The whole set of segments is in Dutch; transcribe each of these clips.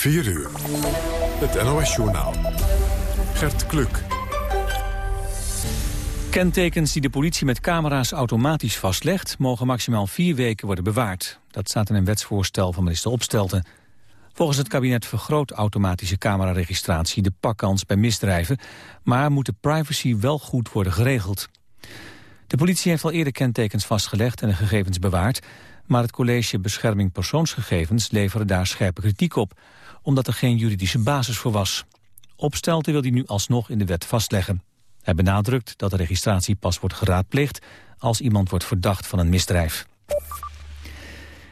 4 uur. Het NOS-journaal. Gert Kluk. Kentekens die de politie met camera's automatisch vastlegt... mogen maximaal vier weken worden bewaard. Dat staat in een wetsvoorstel van minister Opstelten. Volgens het kabinet vergroot automatische cameraregistratie... de pakkans bij misdrijven, maar moet de privacy wel goed worden geregeld. De politie heeft al eerder kentekens vastgelegd en de gegevens bewaard... maar het college Bescherming Persoonsgegevens leverde daar scherpe kritiek op... omdat er geen juridische basis voor was. Opstelten wil die nu alsnog in de wet vastleggen. Hij benadrukt dat de registratie pas wordt geraadplicht... als iemand wordt verdacht van een misdrijf.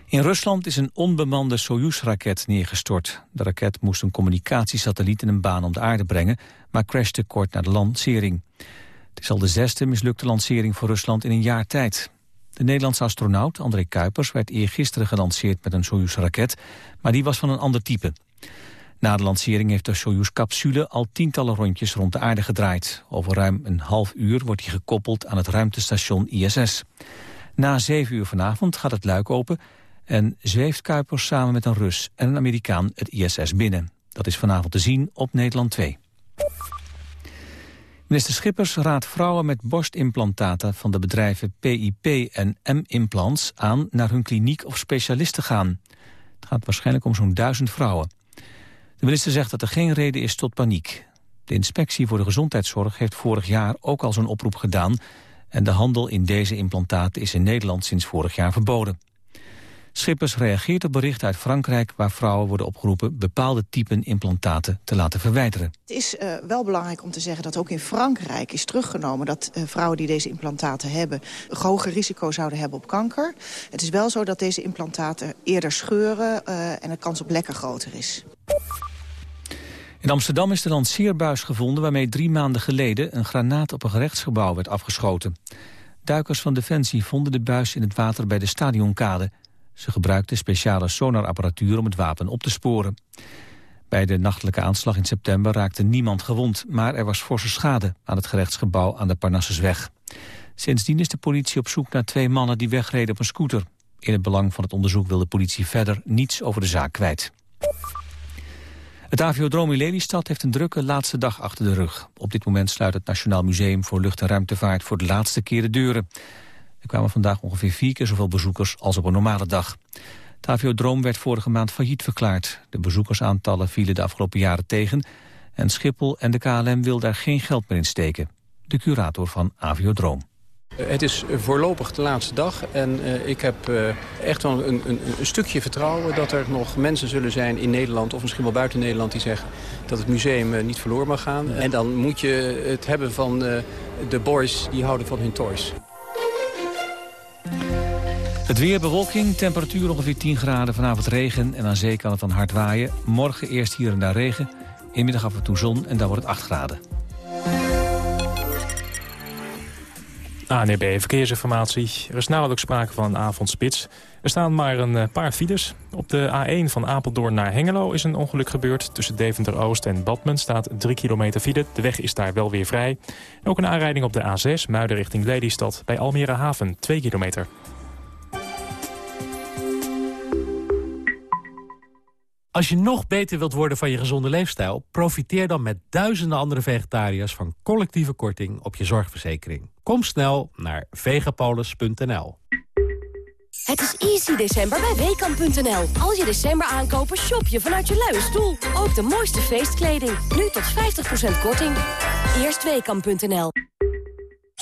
In Rusland is een onbemande Soyuz-raket neergestort. De raket moest een communicatiesatelliet in een baan om de aarde brengen... maar crashte kort na de lancering. Het is al de zesde mislukte lancering voor Rusland in een jaar tijd. De Nederlandse astronaut André Kuipers werd eergisteren gelanceerd met een Soyuz-raket... maar die was van een ander type. Na de lancering heeft de Soyuz-capsule al tientallen rondjes rond de aarde gedraaid. Over ruim een half uur wordt hij gekoppeld aan het ruimtestation ISS. Na zeven uur vanavond gaat het luik open en zweeft Kuipers samen met een Rus en een Amerikaan het ISS binnen. Dat is vanavond te zien op Nederland 2. Minister Schippers raadt vrouwen met borstimplantaten van de bedrijven PIP en M-implants aan naar hun kliniek of specialist te gaan. Het gaat waarschijnlijk om zo'n duizend vrouwen. De minister zegt dat er geen reden is tot paniek. De inspectie voor de gezondheidszorg heeft vorig jaar ook al zo'n oproep gedaan... en de handel in deze implantaten is in Nederland sinds vorig jaar verboden. Schippers reageert op berichten uit Frankrijk... waar vrouwen worden opgeroepen bepaalde typen implantaten te laten verwijderen. Het is uh, wel belangrijk om te zeggen dat ook in Frankrijk is teruggenomen... dat uh, vrouwen die deze implantaten hebben een hoger risico zouden hebben op kanker. Het is wel zo dat deze implantaten eerder scheuren uh, en de kans op lekker groter is. In Amsterdam is de lanceerbuis gevonden waarmee drie maanden geleden een granaat op een gerechtsgebouw werd afgeschoten. Duikers van Defensie vonden de buis in het water bij de stadionkade. Ze gebruikten speciale sonarapparatuur om het wapen op te sporen. Bij de nachtelijke aanslag in september raakte niemand gewond... maar er was forse schade aan het gerechtsgebouw aan de Parnassusweg. Sindsdien is de politie op zoek naar twee mannen die wegreden op een scooter. In het belang van het onderzoek wil de politie verder niets over de zaak kwijt. Het aviodroom in Lelystad heeft een drukke laatste dag achter de rug. Op dit moment sluit het Nationaal Museum voor Lucht- en Ruimtevaart voor de laatste keer de deuren. Er kwamen vandaag ongeveer vier keer zoveel bezoekers als op een normale dag. Het aviodroom werd vorige maand failliet verklaard. De bezoekersaantallen vielen de afgelopen jaren tegen... en Schiphol en de KLM wil daar geen geld meer in steken. De curator van Aviodroom. Het is voorlopig de laatste dag en uh, ik heb uh, echt wel een, een, een, stukje vertrouwen dat er nog mensen zullen zijn in Nederland of misschien wel buiten Nederland die zeggen dat het museum uh, niet verloren mag gaan. En dan moet je het hebben van de boys die houden van hun toys. Het weer bewolking, temperatuur ongeveer 10 graden, vanavond regen en aan zee kan het dan hard waaien. Morgen eerst hier en daar regen, inmiddag af en toe zon en dan wordt het 8 graden. ANB e Verkeersinformatie. Er is nauwelijks sprake van een avondspits. Er staan maar een paar files. Op de A1 van Apeldoorn naar Hengelo is een ongeluk gebeurd. Tussen Deventer-Oost en Badmen staat 3 kilometer file. De weg is daar wel weer vrij. Ook een aanrijding op de A6, Muiden richting Lelystad. Bij Almere Haven, 2 kilometer. Als je nog beter wilt worden van je gezonde leefstijl... profiteer dan met duizenden andere vegetariërs... van collectieve korting op je zorgverzekering. Kom snel naar vegapolis.nl. Het is easy december bij Weekamp.nl. Als je december aankopen, shop je vanuit je luie stoel. Ook de mooiste feestkleding. Nu tot 50% korting. Eerst Weekamp.nl.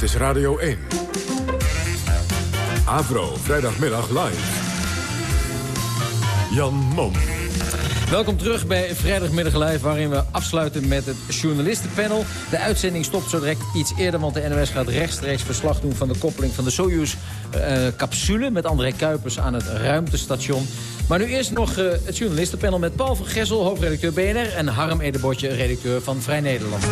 Dit is Radio 1. Avro, vrijdagmiddag live. Jan Mom. Welkom terug bij Vrijdagmiddag Live, waarin we afsluiten met het journalistenpanel. De uitzending stopt zo direct iets eerder, want de NOS gaat rechtstreeks verslag doen van de koppeling van de Soyuz capsule met André Kuipers aan het ruimtestation. Maar nu eerst nog het journalistenpanel met Paul van Gessel, hoofdredacteur BNR... en Harm Edebotje, redacteur van Vrij Nederland.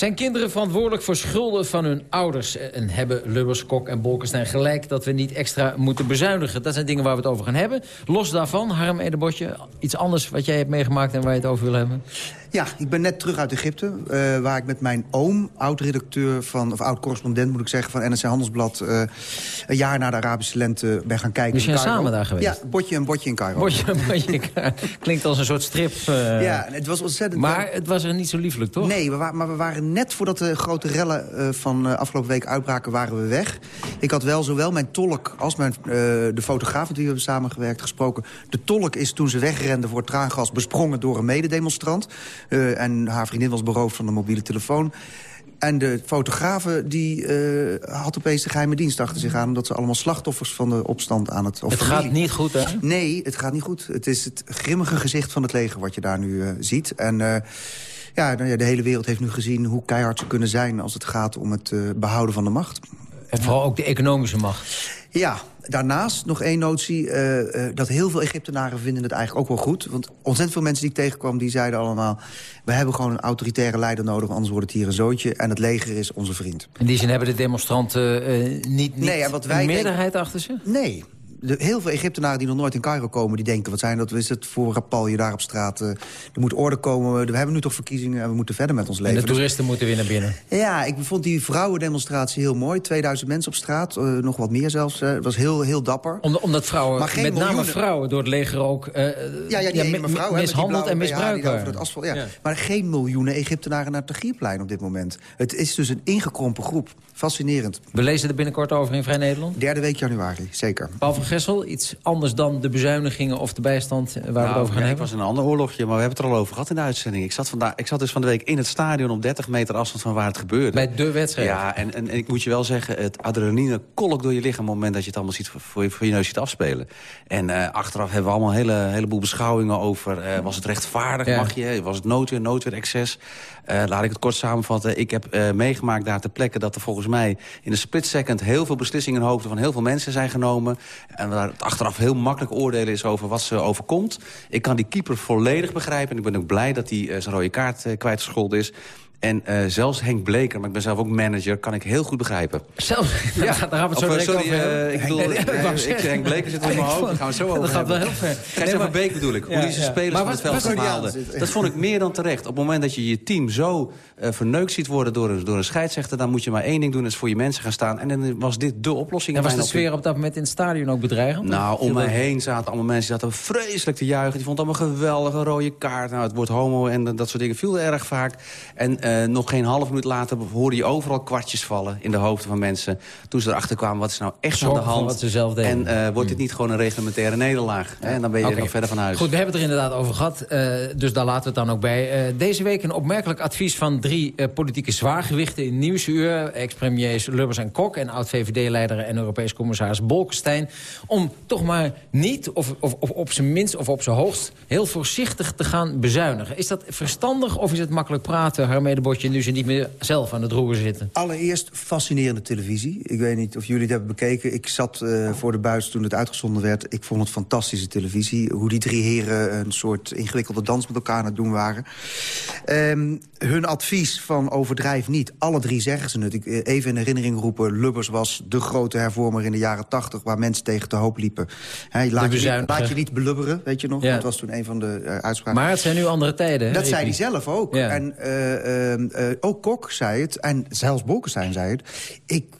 Zijn kinderen verantwoordelijk voor schulden van hun ouders? En hebben Lubbers, Kok en Bolkestein gelijk dat we niet extra moeten bezuinigen? Dat zijn dingen waar we het over gaan hebben. Los daarvan, Harm Edebotje, iets anders wat jij hebt meegemaakt en waar je het over wil hebben? Ja, ik ben net terug uit Egypte, uh, waar ik met mijn oom, oud-redacteur van, of oud-correspondent moet ik zeggen, van NRC Handelsblad, uh, een jaar na de Arabische lente ben gaan kijken. Dus je samen daar geweest? Ja, botje en botje in Cairo. Botje en botje in Cairo. Klinkt als een soort strip. Uh... Ja, het was ontzettend... Maar het was er niet zo liefelijk, toch? Nee, we maar we waren net voordat de grote rellen van afgelopen week uitbraken, waren we weg. Ik had wel zowel mijn tolk als mijn, de fotograaf met wie we hebben samengewerkt gesproken. De tolk is toen ze wegrenden voor traangas besprongen door een mededemonstrant. Uh, en haar vriendin was beroofd van de mobiele telefoon. En de fotografe die uh, had opeens de geheime dienst achter zich aan... omdat ze allemaal slachtoffers van de opstand aan het... Of het gaat niet goed, hè? Nee, het gaat niet goed. Het is het grimmige gezicht van het leger wat je daar nu uh, ziet. En uh, ja, nou ja, de hele wereld heeft nu gezien hoe keihard ze kunnen zijn... als het gaat om het behouden van de macht. En vooral ook de economische macht. Ja, daarnaast nog één notie. Uh, uh, dat heel veel Egyptenaren vinden het eigenlijk ook wel goed. Want ontzettend veel mensen die ik tegenkwam, die zeiden allemaal... we hebben gewoon een autoritaire leider nodig, anders wordt het hier een zootje. En het leger is onze vriend. In die zin hebben de demonstranten uh, niet, niet nee, wat wij een meerderheid achter ze? Nee, de, heel veel Egyptenaren die nog nooit in Cairo komen... die denken, wat zijn dat, is het voor rapalje daar op straat? Uh, er moet orde komen, we hebben nu toch verkiezingen... en we moeten verder met ons leven. En de toeristen dus, moeten weer naar binnen. Ja, ik vond die vrouwendemonstratie heel mooi. 2000 mensen op straat, uh, nog wat meer zelfs. Het was heel, heel dapper. Om, omdat vrouwen, maar geen met miljoenen... name vrouwen, door het leger ook... Uh, ja, ja, die ja, vrouw, mishandeld en misbruikt ja. ja. Maar geen miljoenen Egyptenaren naar het Tahrirplein op dit moment. Het is dus een ingekrompen groep. Fascinerend. We lezen er binnenkort over in Vrij Nederland? Derde week januari, zeker. Paul van Gessel, iets anders dan de bezuinigingen of de bijstand waar nou, we het over gaan ja, hebben? Het was een ander oorlogje, maar we hebben het er al over gehad in de uitzending. Ik zat, vandaag, ik zat dus van de week in het stadion op 30 meter afstand van waar het gebeurde. Bij de wedstrijd? Ja, en, en, en ik moet je wel zeggen, het adrenaline kolk door je lichaam... op het moment dat je het allemaal ziet, voor, je, voor je neus ziet afspelen. En uh, achteraf hebben we allemaal een hele, heleboel beschouwingen over... Uh, was het rechtvaardig, ja. mag je? Was het noodweer, noodweer, excess? Uh, laat ik het kort samenvatten. Ik heb uh, meegemaakt daar ter plekke dat er volgens mij... in een split second heel veel beslissingen in hoofden van heel veel mensen zijn genomen. En waar het achteraf heel makkelijk oordelen is over wat ze overkomt. Ik kan die keeper volledig begrijpen. En ik ben ook blij dat hij uh, zijn rode kaart kwijtgescholden is. En uh, zelfs Henk Bleker, maar ik ben zelf ook manager, kan ik heel goed begrijpen. Zelfs? Ja, daar gaan we het zo sorry, over uh, ik bedoel, nee, ik, Henk Bleker zit in mijn hoofd, daar gaan we zo over Dat gaat wel heel ver. Gijs nee, Beek bedoel ik, hoe die zijn spelers van het veld haalden. Dat vond ik meer dan terecht. Op het moment dat je je team zo uh, verneukt ziet worden door een, door een scheidsrechter... dan moet je maar één ding doen, is voor je mensen gaan staan. En dan was dit de oplossing. En was de sfeer op dat moment in het stadion ook bedreigend? Nou, om mij heen zaten allemaal mensen die zaten vreselijk te juichen. Die vonden allemaal geweldig, een rode kaart. Nou, het woord homo en dat soort dingen viel erg vaak. En nog geen half minuut later hoorde je overal kwartjes vallen in de hoofden van mensen. Toen ze erachter kwamen, wat is nou echt Zorg aan de hand? Wat ze zelf deden. En uh, wordt dit niet gewoon een reglementaire nederlaag? Ja. En dan ben je okay. nog verder van huis. Goed, we hebben het er inderdaad over gehad. Uh, dus daar laten we het dan ook bij. Deze week een opmerkelijk advies van drie politieke zwaargewichten in Nieuwsuur. Ex-premiers Lubbers en Kok en oud-VVD-leider en Europees commissaris Bolkestein. Om toch maar niet, of, of, of op zijn minst of op zijn hoogst... heel voorzichtig te gaan bezuinigen. Is dat verstandig of is het makkelijk praten, Harmede Botje, nu ze niet meer zelf aan het roer zitten? Allereerst fascinerende televisie. Ik weet niet of jullie het hebben bekeken. Ik zat uh, voor de buis toen het uitgezonden werd. Ik vond het fantastische televisie. Hoe die drie heren een soort ingewikkelde dans met elkaar aan het doen waren. Um, hun advies van overdrijf niet. Alle drie zeggen ze het. Ik even in herinnering roepen. Lubbers was de grote hervormer in de jaren tachtig... waar mensen tegen te hoop liepen. He, laat, je niet, laat, je niet, belubberen, weet je nog? Ja. Dat was toen een van de uh, uitspraken. Maar het zijn nu andere tijden. Dat zei hij zelf ook. Ja. En uh, uh, ook Kok zei het. En zelfs Bolkestein zei het. Ik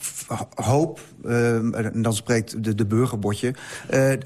hoop, en dan spreekt de, de burgerbotje...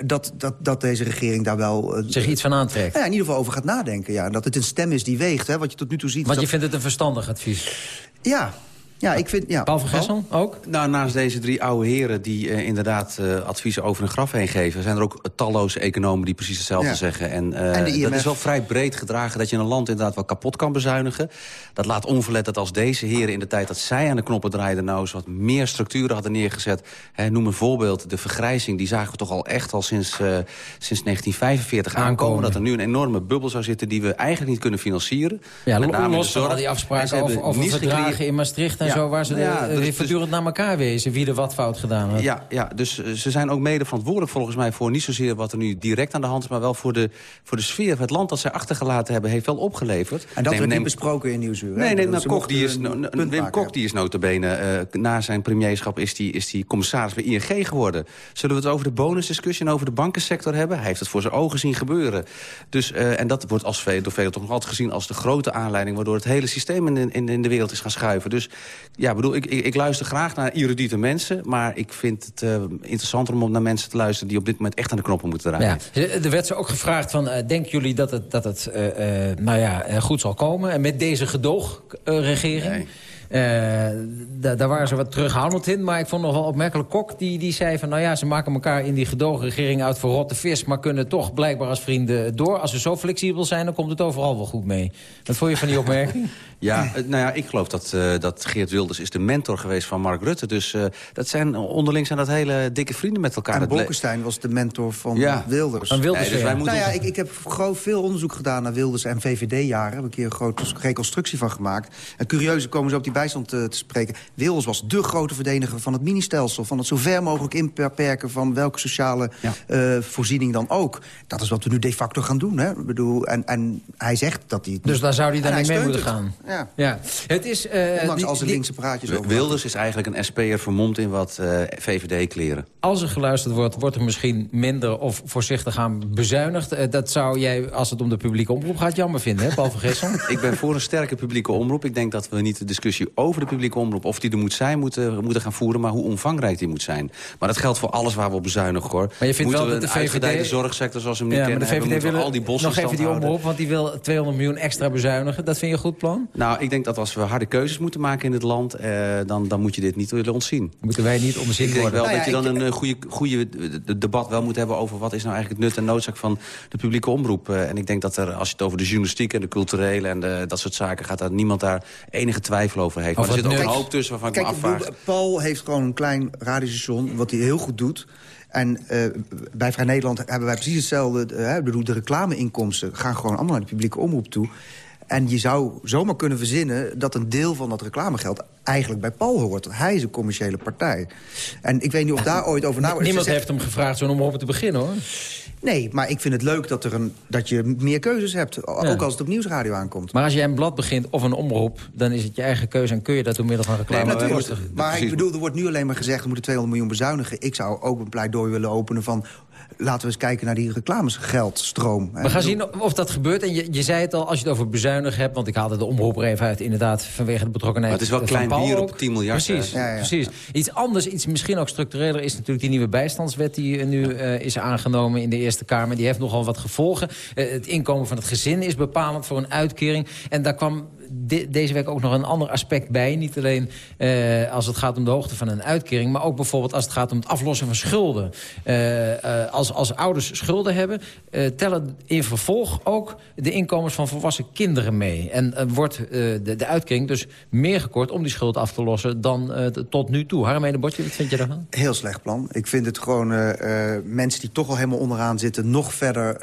dat, dat, dat deze regering daar wel... Zich iets van aantrekt. Ja, in ieder geval over gaat nadenken. Ja. En dat het een stem is die weegt. Hè, wat je tot nu toe ziet. Want je vindt het een verstandig advies? Ja, ja, ik vind... Ja. Paul van Gessel ook? Nou, naast deze drie oude heren die uh, inderdaad uh, adviezen over een graf heen geven... zijn er ook talloze economen die precies hetzelfde ja. zeggen. En, uh, en dat is wel vrij breed gedragen dat je een land inderdaad wel kapot kan bezuinigen. Dat laat onverlet dat als deze heren in de tijd dat zij aan de knoppen draaiden... nou eens wat meer structuren hadden neergezet. Hè, noem een voorbeeld, de vergrijzing, die zagen we toch al echt al sinds, sinds 1945 aankomen. aankomen. Dat er nu een enorme bubbel zou zitten die we eigenlijk niet kunnen financieren. Ja, los van al die afspraken over, over verdragen in Maastricht en zo... waar ze ja, de, dus, voortdurend naar elkaar wezen wie er wat fout gedaan had. Ja, ja, dus ze zijn ook mede verantwoordelijk volgens mij... voor niet zozeer wat er nu direct aan de hand is... maar wel voor de, voor de sfeer het land dat zij achtergelaten hebben... heeft wel opgeleverd. En dat neem, wordt niet besproken in Nieuwsuur? Nee, nee, nou, Kok, die is, Wim Kok die is notabene... Uh, na zijn premierschap is die, is die commissaris bij ING geworden. Zullen we het over de bonusdiscussie en over de bankensector hebben? Hij heeft het voor zijn ogen zien gebeuren. Dus, uh, en dat wordt als veel, door velen toch nog altijd gezien als de grote aanleiding... waardoor het hele systeem in, in, in de wereld is gaan schuiven. Dus ja, bedoel, ik, ik, ik luister graag naar erudite mensen... maar ik vind het uh, interessanter om naar mensen te luisteren... die op dit moment echt aan de knoppen moeten draaien. Ja. Er werd ze ook gevraagd van, uh, denken jullie dat het, dat het nou ja, goed zal komen... en met deze gedoogregering... Nee. Uh, daar waren ze wat terughoudend in. Maar ik vond nog wel opmerkelijk Kok. Die, die zei van, nou ja, ze maken elkaar in die gedoogregering uit voor rotte vis... maar kunnen toch blijkbaar als vrienden door. Als ze zo flexibel zijn, dan komt het overal wel goed mee. Wat vond je van die opmerking? ja, eh, nou ja, ik geloof dat, uh, dat Geert Wilders is de mentor geweest van Mark Rutte. Dus uh, dat zijn, onderling zijn dat hele dikke vrienden met elkaar. En Bolkestein was de mentor van ja. Wilders. Van Wilders, nee, dus wij moeten... Nou ja, ik, ik heb groot veel onderzoek gedaan naar Wilders en VVD-jaren. Heb ik een keer een grote reconstructie van gemaakt. En curieus komen ze op die bijstand te, te spreken. Wilders was de grote verdediger van het ministelsel. Van het zo ver mogelijk inperken van welke sociale ja. voorziening dan ook. Dat is wat we nu de facto gaan doen. Hè? Ik bedoel, en, en hij zegt dat hij... Dus daar zou hij dan niet mee moeten gaan? Ja. Ja. Het is, uh, Ondanks die, al zijn linkse praatjes over. Wilders is eigenlijk een SP'er vermomd in wat uh, eh, VVD-kleren. Als er geluisterd wordt, wordt er misschien minder of voorzichtig aan bezuinigd. Uh, dat zou jij, als het om de publieke omroep gaat, jammer vinden, hè, Paul van Gessel? Ik ben voor een sterke publieke omroep. Ik denk dat we niet de discussie over de publieke omroep... of die er moet zijn, moeten, moeten gaan voeren... maar hoe omvangrijk die moet zijn. Maar dat geldt voor alles waar we op bezuinigen, hoor. Maar je vindt moeten wel dat de VVD... de zorgsector zoals we hem nu ja, kennen... Maar de VVD hebben, al die bossen nog even die omroep, want die wil 200 miljoen extra bezuinigen. Dat vind je een goed plan? Nou, ik denk dat als we harde keuzes moeten maken in het land... Eh, dan, dan moet je dit niet willen ontzien. Moeten wij niet ontzien worden? Ik denk wel nou dat je dan een goede, goede debat wel moet hebben... over wat is nou eigenlijk het nut en noodzaak van de publieke omroep. Uh, en ik denk dat er, als je het over de journalistiek en de culturele... en de, dat soort zaken gaat, dat niemand daar enige twijfel over heeft. maar er zit ook een hoop tussen waarvan Kijk, ik me afvraag... Paul heeft gewoon een klein radiostation, wat hij heel goed doet... En uh, bij Vrij Nederland hebben wij precies hetzelfde. Uh, de reclameinkomsten gaan gewoon allemaal naar de publieke omroep toe. En je zou zomaar kunnen verzinnen dat een deel van dat reclamegeld eigenlijk bij Paul hoort. Hij is een commerciële partij. En ik weet niet of daar ooit over na... Niemand heeft hem gevraagd zo'n omroep te beginnen, hoor. Nee, maar ik vind het leuk dat, er een, dat je meer keuzes hebt. Ook als het op nieuwsradio aankomt. Maar als jij een blad begint of een omroep... dan is het je eigen keuze en kun je dat door middel van reclame... Nee, natuurlijk. Maar ik bedoel, er wordt nu alleen maar gezegd... we moeten 200 miljoen bezuinigen. Ik zou ook een pleidooi willen openen van laten we eens kijken naar die reclamesgeldstroom. We gaan zien of dat gebeurt. En je, je zei het al, als je het over bezuinigen hebt... want ik haalde de omroep er even uit, inderdaad, vanwege de betrokkenheid Maar het is wel klein bier op 10 miljard. Precies, ja, ja. precies. Iets anders, iets misschien ook structureler... is natuurlijk die nieuwe bijstandswet die nu uh, is aangenomen in de Eerste Kamer. Die heeft nogal wat gevolgen. Uh, het inkomen van het gezin is bepalend voor een uitkering. En daar kwam de, deze week ook nog een ander aspect bij. Niet alleen uh, als het gaat om de hoogte van een uitkering... maar ook bijvoorbeeld als het gaat om het aflossen van schulden. Uh, uh, als, als ouders schulden hebben... tellen in vervolg ook de inkomens van volwassen kinderen mee. En wordt de, de uitkering dus meer gekort om die schuld af te lossen... dan tot nu toe. Botje, wat vind je daarvan? Heel slecht plan. Ik vind het gewoon mensen die toch al helemaal onderaan zitten... nog verder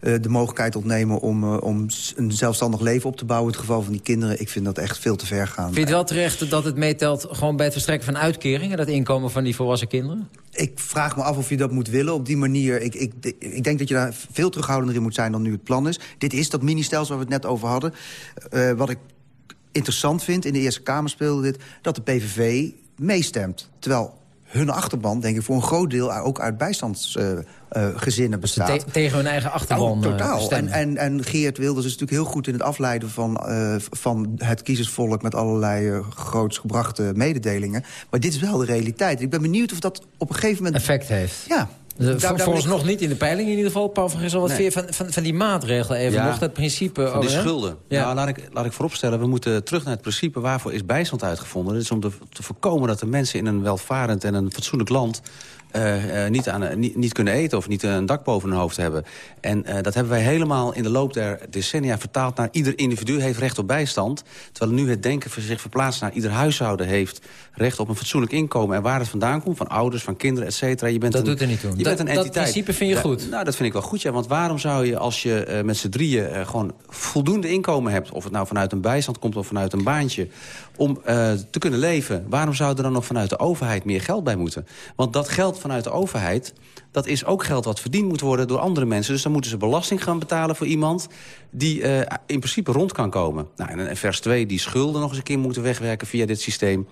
de mogelijkheid ontnemen om, om een zelfstandig leven op te bouwen geval van die kinderen, ik vind dat echt veel te ver gaan. Vind je het wel terecht dat het meetelt gewoon bij het verstrekken van uitkeringen... dat inkomen van die volwassen kinderen? Ik vraag me af of je dat moet willen op die manier. Ik, ik, ik denk dat je daar veel terughoudender in moet zijn dan nu het plan is. Dit is dat mini-stelsel waar we het net over hadden. Uh, wat ik interessant vind, in de Eerste Kamer speelde dit... dat de PVV meestemt. Terwijl hun achterban, denk ik, voor een groot deel ook uit bijstandsgezinnen uh, bestaat. Te tegen hun eigen achterban oh, Totaal. En, en, en Geert Wilders is natuurlijk heel goed in het afleiden van, uh, van het kiezersvolk... met allerlei uh, groots gebrachte mededelingen. Maar dit is wel de realiteit. Ik ben benieuwd of dat op een gegeven moment... Effect heeft. Ja, daar, volgens nog niet in de peiling in ieder geval. Paul van Gessel, wat nee. vind je van, van, van, die maatregelen even ja, nog? Dat principe... Van die schulden. Ja. Nou, laat, ik, laat ik vooropstellen, we moeten terug naar het principe... waarvoor is bijstand uitgevonden. Dat is om te, te voorkomen dat de mensen in een welvarend en een fatsoenlijk land... uh, niet, aan, niet, niet, kunnen eten of niet een dak boven hun hoofd hebben. En dat hebben wij helemaal in de loop der decennia vertaald naar... ieder individu heeft recht op bijstand. Terwijl nu het denken zich verplaatst naar ieder huishouden heeft recht op een fatsoenlijk inkomen. En waar het vandaan komt, van ouders, van kinderen, et cetera. Je bent dat een, doet er niet toe. Je bent een entiteit. Dat principe vind je goed? nou, dat vind ik wel goed, ja. Want waarom zou je als je met z'n drieën gewoon voldoende inkomen hebt... of het nou vanuit een bijstand komt of vanuit een baantje... om te kunnen leven, waarom zou er dan nog vanuit de overheid meer geld bij moeten? Want dat geld vanuit de overheid, dat is ook geld wat verdiend moet worden door andere mensen. Dus dan moeten ze belasting gaan betalen voor iemand die uh, in principe rond kan komen. Nou, en vers 2, die schulden nog eens een keer moeten wegwerken via dit systeem.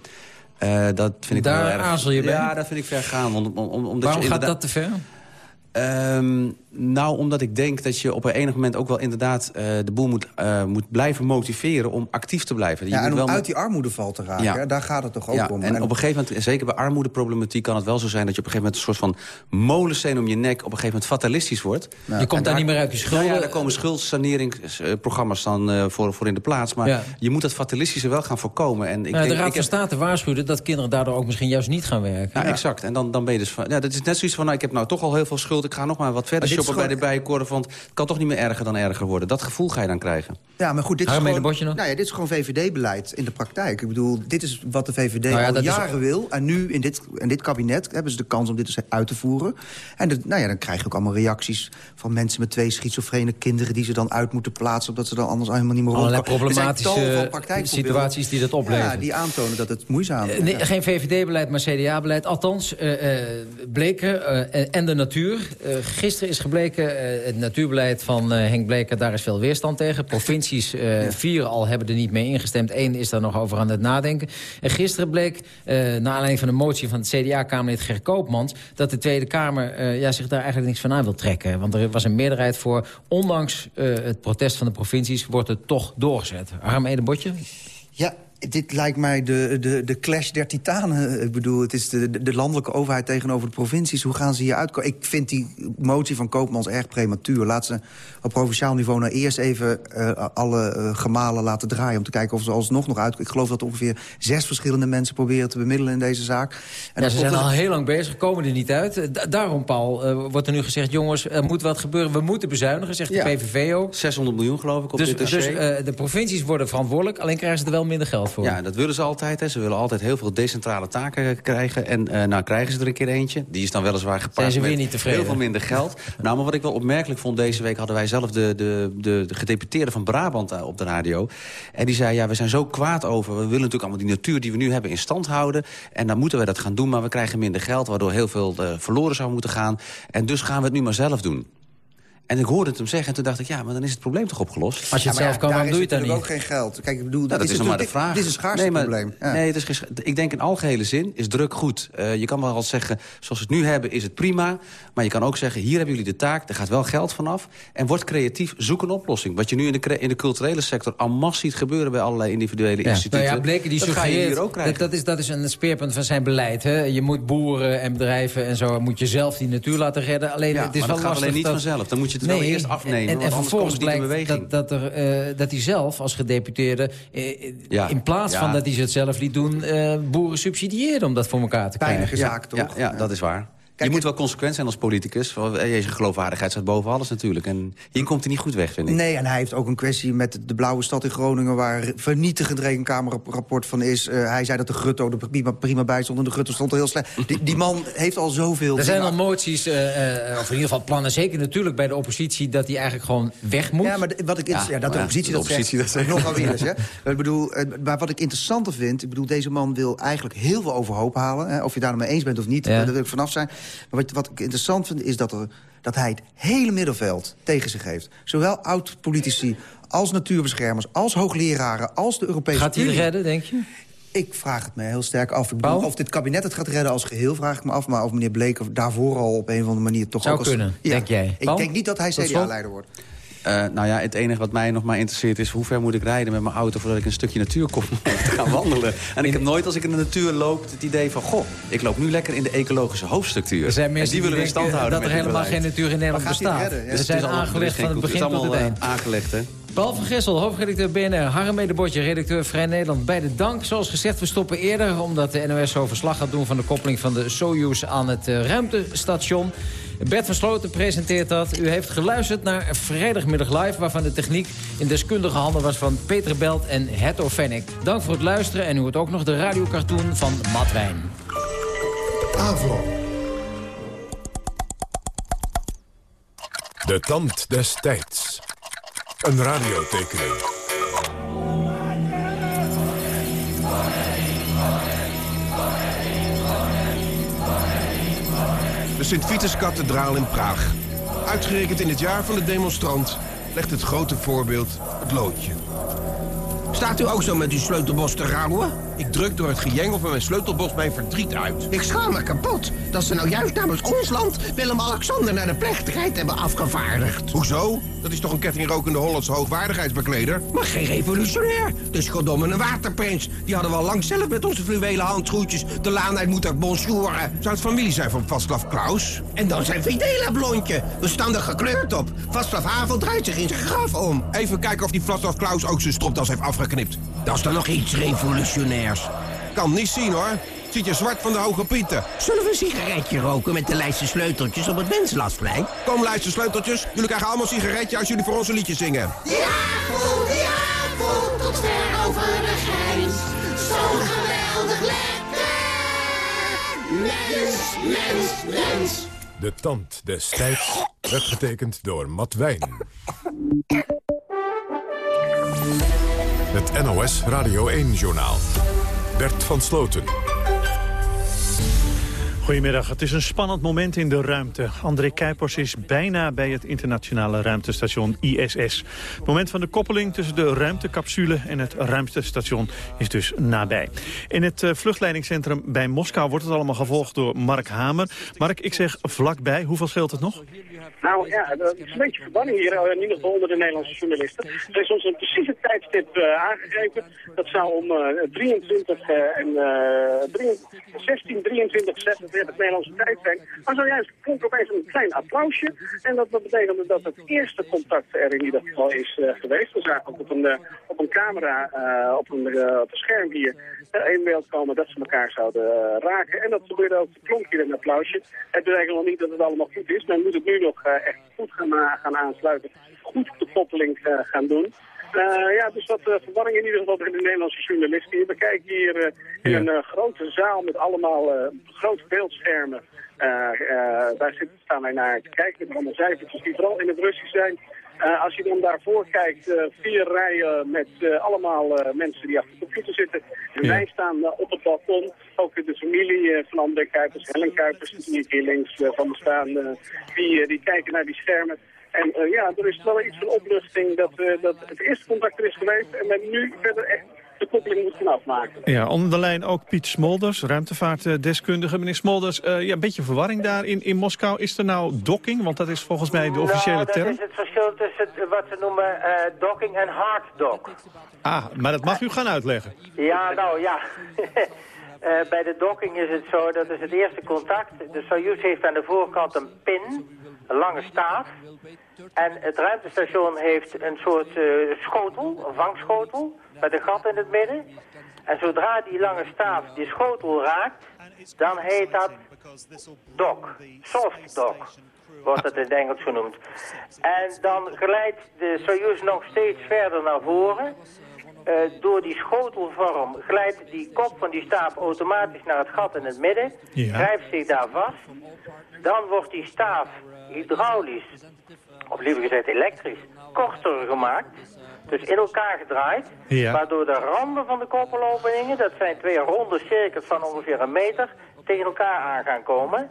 Uh, dat vind ik Daar wel erg. je bij? Ja, dat vind ik ver gaan. Om, om, om, omdat Waarom je gaat dat te ver? Um, nou, omdat ik denk dat je op een enig moment ook wel inderdaad uh, de boel moet, uh, moet blijven motiveren om actief te blijven. Je ja, en moet om wel uit die armoedeval te raken, Ja. daar gaat het toch ook ja, om. En, op een gegeven moment, zeker bij armoedeproblematiek... kan het wel zo zijn dat je op een gegeven moment... een soort van molensteen om je nek op een gegeven moment fatalistisch wordt. Je komt En daar niet meer uit je schulden. Nou ja, daar komen schuldsaneringsprogramma's dan eh, voor, voor in de plaats. Maar Ja. je moet dat fatalistische wel gaan voorkomen. En ik Ja, de denk, Raad ik van heb- State waarschuwde dat kinderen daardoor ook misschien juist niet gaan werken. ja, exact. En dan, dan ben je dus van... Ja, dat is net zoiets van, nou, ik heb nou toch al heel veel schuld. Ik ga nog maar wat verder shoppen bij de bijenkorf. Want het kan toch niet meer erger dan erger worden. Dat gevoel ga je dan krijgen. Ja, maar goed, dit is, gewoon, nog? nou ja, dit is gewoon VVD-beleid in de praktijk. Ik bedoel, dit is wat de VVD Nou ja, al is- jaren wil. En nu in dit, in dit kabinet hebben ze de kans om dit uit te voeren. En de, nou ja, dan krijg je ook allemaal reacties van mensen met twee schizofrene kinderen... die ze dan uit moeten plaatsen, omdat ze dan anders helemaal niet meer rond Allerlei Er problematische situaties die dat opleveren. Ja, die aantonen dat het moeizaam is. Eh, nee, Ja. Geen VVD-beleid, maar CDA-beleid. Althans, eh, eh, Bleker eh, en de natuur. Gisteren is gebleken, eh, het natuurbeleid van eh, Henk Bleker... daar is veel weerstand tegen. Provincies, eh, vier al hebben er niet mee ingestemd. Eén is daar nog over aan het nadenken. En gisteren bleek, eh naar aanleiding van de motie van het CDA-Kamerlid Ger Koopmans... dat de Tweede Kamer ja, zich daar eigenlijk niks van aan wil trekken. Want er was een meerderheid voor. Ondanks het protest van de provincies wordt het toch doorgezet. Harm Edenbotje? Ja, dit lijkt mij de, de, de clash der titanen. Ik bedoel, het is de, de- de landelijke overheid tegenover de provincies. Hoe gaan ze hier uitkomen? Ik vind die motie van Koopmans erg prematuur. Laat ze op provinciaal niveau nou eerst even eh, alle eh, gemalen laten draaien... om te kijken of ze alsnog nog uit... Ik geloof dat ongeveer zes verschillende mensen proberen te bemiddelen in deze zaak. En Ja, ze zijn er- al heel lang bezig, komen er niet uit. Eh, da- daarom, Paul, wordt er nu gezegd... jongens, er moet wat gebeuren, we moeten bezuinigen, zegt Ja. de PVV ook. 600 miljoen geloof ik op Dus, dit dus dossier. de provincies worden verantwoordelijk... alleen krijgen ze er wel minder geld voor. Ja, dat willen ze altijd. Hè. Ze willen altijd heel veel decentrale taken krijgen. En eh, nou krijgen ze er een keer eentje. Die is dan weliswaar gepaard Zijn ze weer met niet tevreden? heel veel minder geld. nou, maar wat ik wel opmerkelijk vond deze week... hadden wij zelf de, de, de, de gedeputeerde van Brabant eh, op de radio. En die zei, ja, we zijn zo kwaad over. We willen natuurlijk allemaal die natuur die we nu hebben in stand houden. En dan moeten we dat gaan doen, maar we krijgen minder geld... waardoor heel veel eh, verloren zou moeten gaan. En dus gaan we het nu maar zelf doen. En ik hoorde het hem zeggen en toen dacht ik... ja, maar dan is het probleem toch opgelost? Als je het Ja, zelf kan, waarom doe je het dan niet? ook geen geld. Kijk, ik bedoel, Nou, dat is nog maar de vraag. Dit is een schaarste nee, maar- probleem. Ja. Nee, het is geen ik denk in algehele zin is druk goed. Eh, je kan wel al zeggen, zoals we het nu hebben is het prima. Maar je kan ook zeggen, hier hebben jullie de taak. Er gaat wel geld vanaf. En word creatief, zoek een oplossing. Wat je nu in de, in de culturele sector al mass ziet gebeuren... bij allerlei individuele Ja, instituten. nou ja, Bleken die dat ga je hier ook krijgen. dat, dat, is, dat is een speerpunt van zijn beleid. Hè? Je moet boeren en bedrijven en zo... moet je zelf die natuur laten redden. Alleen, Ja, het is maar wel dat gaat lastig alleen niet dat- vanzelf. Dan moet je het wel eerst afnemen, En, en, anders vervolgens blijkt dat, dat, er, eh, dat hij zelf als gedeputeerde... eh, Ja, in plaats ja. van dat hij het zelf liet doen... eh, boeren subsidieerde om dat voor elkaar te krijgen. Pijnlijke ja, zaak, toch? Ja, ja, dat is waar. Je moet wel consequent zijn als politicus. want, eh, Je geloofwaardigheid staat boven alles natuurlijk. En hier komt hij niet goed weg, vind ik. Nee, en hij heeft ook een kwestie met de Blauwe Stad in Groningen... waar vernietigend rekenkamerrapport van is. Eh, hij zei dat de Grutto er prima, prima bij stond en de Grutto stond er heel slecht. Die, die man heeft al zoveel... Er zijn al moties, eh, eh, of in ieder geval plannen... zeker natuurlijk bij de oppositie... dat hij eigenlijk gewoon weg moet. Ja, maar de- wat ik Ja, ja, dat de oppositie de dat oppositie zegt, dat zegt. nogal weer. Hè? Maar Ik bedoel, maar wat ik interessanter vind, ik bedoel, deze man wil eigenlijk heel veel overhoop halen. Hè? Of je daar mee eens bent of niet, Ja. daar wil ik vanaf zijn. Maar wat, wat ik interessant vind, is dat, er, dat hij het hele middenveld tegen zich heeft. Zowel oud-politici als natuurbeschermers, als hoogleraren, als de Europese Gaat hij redden, denk je? Ik vraag het me heel sterk af. Ik bedoel, of dit kabinet het gaat redden als geheel, vraag ik me af. Maar of meneer Bleker daarvoor al op een of andere manier toch Zou ook... als- kunnen, denk jij. Ik Paul? denk niet dat hij? CDA-leider wordt. Eh, nou ja, het enige wat mij nog maar interesseert is... hoe ver moet ik rijden met mijn auto voordat ik een stukje natuur kom om te gaan wandelen. En ik heb nooit als ik in de natuur loop het idee van... goh, ik loop nu lekker in de ecologische hoofdstructuur. Er zijn En mensen die die, willen we in stand houden dat er helemaal geen natuur in Nederland bestaat. het redden? Ja. Ze Dus het zijn aangelegd van het begin tot Het het is eind. allemaal eh, aangelegd, hè? Paul van Gessel, hoofdredacteur BNR. Harm Medebordje, redacteur Vrij Nederland. Bij de dank. Zoals gezegd, we stoppen eerder... omdat de NOS zo verslag gaat doen van de koppeling van de Soyuz aan het uh, ruimtestation. Bert van Sloten presenteert dat. U heeft geluisterd naar Vrijdagmiddag Live... waarvan de techniek in deskundige handen was van Peter Belt en Hetto Fennick. Dank voor het luisteren en u hoort ook nog de radiocartoon van Matt Wijn. Avro. De tand des tijds. Een radiotekening. De Sint-Vitus-kathedraal in Praag. Uitgerekend in het jaar van de demonstrant legt het grote voorbeeld het loodje. Staat u ook zo met uw sleutelbos te rouwen? Ik druk door het gejengel van mijn sleutelbos mijn verdriet uit. Ik schaam me kapot dat ze nou juist namens ons land Willem-Alexander naar de plechtigheid hebben afgevaardigd. Hoezo? Dat is toch een kettingrokende Hollandse hoogwaardigheidsbekleder? Maar geen revolutionair. Dus goddomme een waterprins. Die hadden we al lang zelf met onze fluwelen handschoentjes de laan uit moeten bonjouren. Zou het familie zijn van Václav Klaus? En dan zijn Fidela blondje. We staan er gekleurd op. Václav Havel draait zich in zijn graf om. Even kijken of die Václav Klaus ook zijn stropdas heeft afgeknipt. Dat is dan nog iets Kan niet zien hoor. Ziet je zwart van de hoge pieten. Zullen we een sigaretje roken met de lijstse sleuteltjes op het mensenlastplein? Kom lijstse sleuteltjes. Jullie krijgen allemaal een sigaretje als jullie voor ons een liedje zingen. Ja, voel, ja, voel, tot ver over de grens. Zo geweldig lekker. Mens, mens, mens. De tand des tijds werd getekend door Matt Wijn. Het NOS Radio 1-journaal. Bert van Sloten. Goedemiddag, het is een spannend moment in de ruimte. André Kuipers is bijna bij het internationale ruimtestation ISS. Het moment van de koppeling tussen de ruimtecapsule en het ruimtestation is dus nabij. In het eh, vluchtleidingscentrum bij Moskou wordt het allemaal gevolgd door Mark Hamer. Mark, ik zeg vlakbij, hoeveel scheelt het nog? Nou ja, het is een beetje verbanning hier, eh, in ieder onder de Nederlandse journalisten. Er is ons een precieze tijdstip uh, aangegeven. Dat zou om uh, 23 en 16, 23, 46 Nederlandse tijd zijn. Maar zojuist klonk opeens een klein applausje. En dat betekende dat het eerste contact er in ieder geval is geweest. We zagen ook op een, op een camera, op, een, op een scherm hier, in beeld komen dat ze elkaar zouden raken. En dat gebeurde ook, klonk hier een applausje. Het betekent nog niet dat het allemaal goed is. Men moet het nu nog echt goed gaan, gaan aansluiten. Goed de koppeling gaan doen. Uh, ja, dus wat uh, verwarring in ieder geval bij de Nederlandse journalisten. We kijken hier uh, in een grote zaal met allemaal grote beeldschermen. daar zitten, staan wij naar te kijken met allemaal cijfertjes die vooral in het Russisch zijn. Als je dan daarvoor kijkt, vier rijen met allemaal mensen die achter de computer zitten. En wij staan op het balkon, ook de familie van André Kuipers, Helen Kuipers, die hier links van me staan, die, die kijken naar die schermen. En ja, er is wel iets van opluchting dat, dat het eerste contact er is geweest en men nu verder echt de koppeling moet gaan afmaken. Ja, onder de lijn ook Piet Smolders, ruimtevaartdeskundige. Meneer Smolders, uh, ja, een beetje verwarring daar in, in Moskou. Is er nou docking? Want dat is volgens mij de officiële nou, term. dat is het verschil tussen wat ze noemen docking en hard dock. Ah, maar dat mag u gaan uitleggen. Ja, nou ja. Uh, bij de docking is het zo, dat is het eerste contact. De Soyuz heeft aan de voorkant een pin, een lange staaf. En het ruimtestation heeft een soort uh, schotel, een vangschotel, met een gat in het midden. En zodra die lange staaf die schotel raakt, dan heet dat dock, soft dock, wordt het in het Engels genoemd. En dan glijdt de Soyuz nog steeds verder naar voren. Uh, door die schotelvorm glijdt die kop van die staaf automatisch naar het gat in het midden, Ja. grijpt zich daar vast. Dan wordt die staaf hydraulisch, of liever gezegd elektrisch, korter gemaakt. Dus in elkaar gedraaid, Ja. waardoor de randen van de koppelopeningen, dat zijn twee ronde cirkels van ongeveer een meter, tegen elkaar aan gaan komen.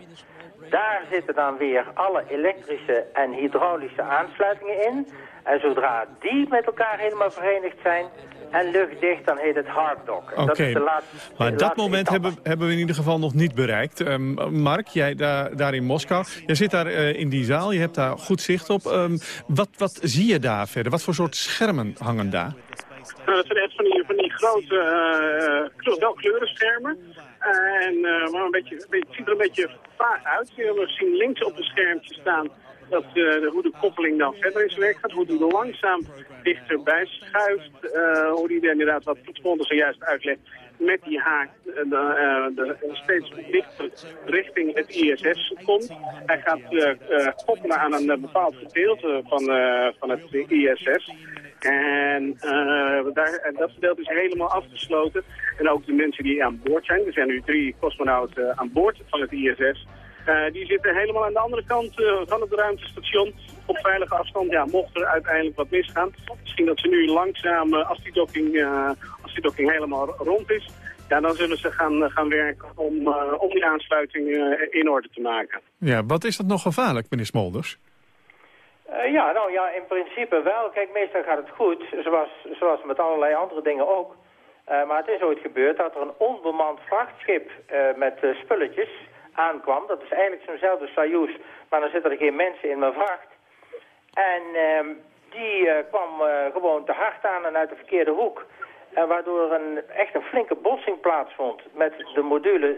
Daar zitten dan weer alle elektrische en hydraulische aansluitingen in. En zodra die met elkaar helemaal verenigd zijn en luchtdicht, dan heet het harddock. Oké, Dat is de laatste, maar de dat laatste moment etappe. hebben, hebben we in ieder geval nog niet bereikt. Ehm, Mark, jij daar, daar in Moskou, jij zit daar eh, in die zaal, je hebt daar goed zicht op. Ehm, wat, wat zie je daar verder? Wat voor soort schermen hangen daar? Nou, dat zijn echt van die, van die grote, uh, wel kleurenschermen. Uh, en, uh, maar een beetje, een beetje, het ziet er een beetje vaag uit. We zien links op het schermpje staan dat, uh, hoe de koppeling dan verder werk gaat. Hoe die langzaam dichterbij schuift. Uh, hoe die inderdaad, wat Piet Monter zojuist uitlegt, met die haak uh, de, steeds dichter richting het ISS komt. Hij gaat koppelen aan een bepaald gedeelte van, van het ISS. En, daar, dat gedeelte is helemaal afgesloten. En ook de mensen die aan boord zijn. Er zijn nu drie cosmonauten aan boord van het ISS. Uh, die zitten helemaal aan de andere kant uh, van het ruimtestation op veilige afstand. Ja, mocht er uiteindelijk wat misgaan. Misschien dat ze nu langzaam, uh, als, die docking, als die docking helemaal rond is... Ja, dan zullen ze gaan, gaan werken om, om die aansluiting in orde te maken. Ja, wat is dat nog gevaarlijk, meneer Smolders? ja, nou ja, in principe wel. Kijk, meestal gaat het goed, zoals, zoals met allerlei andere dingen ook. maar het is ooit gebeurd dat er een onbemand vrachtschip met spulletjes aankwam. Dat is eigenlijk zo'nzelfde Soyuz, maar dan zitten er geen mensen in mijn vracht. En uh, die uh, kwam uh, gewoon te hard aan en uit de verkeerde hoek. En waardoor een, echt een flinke botsing plaatsvond met de module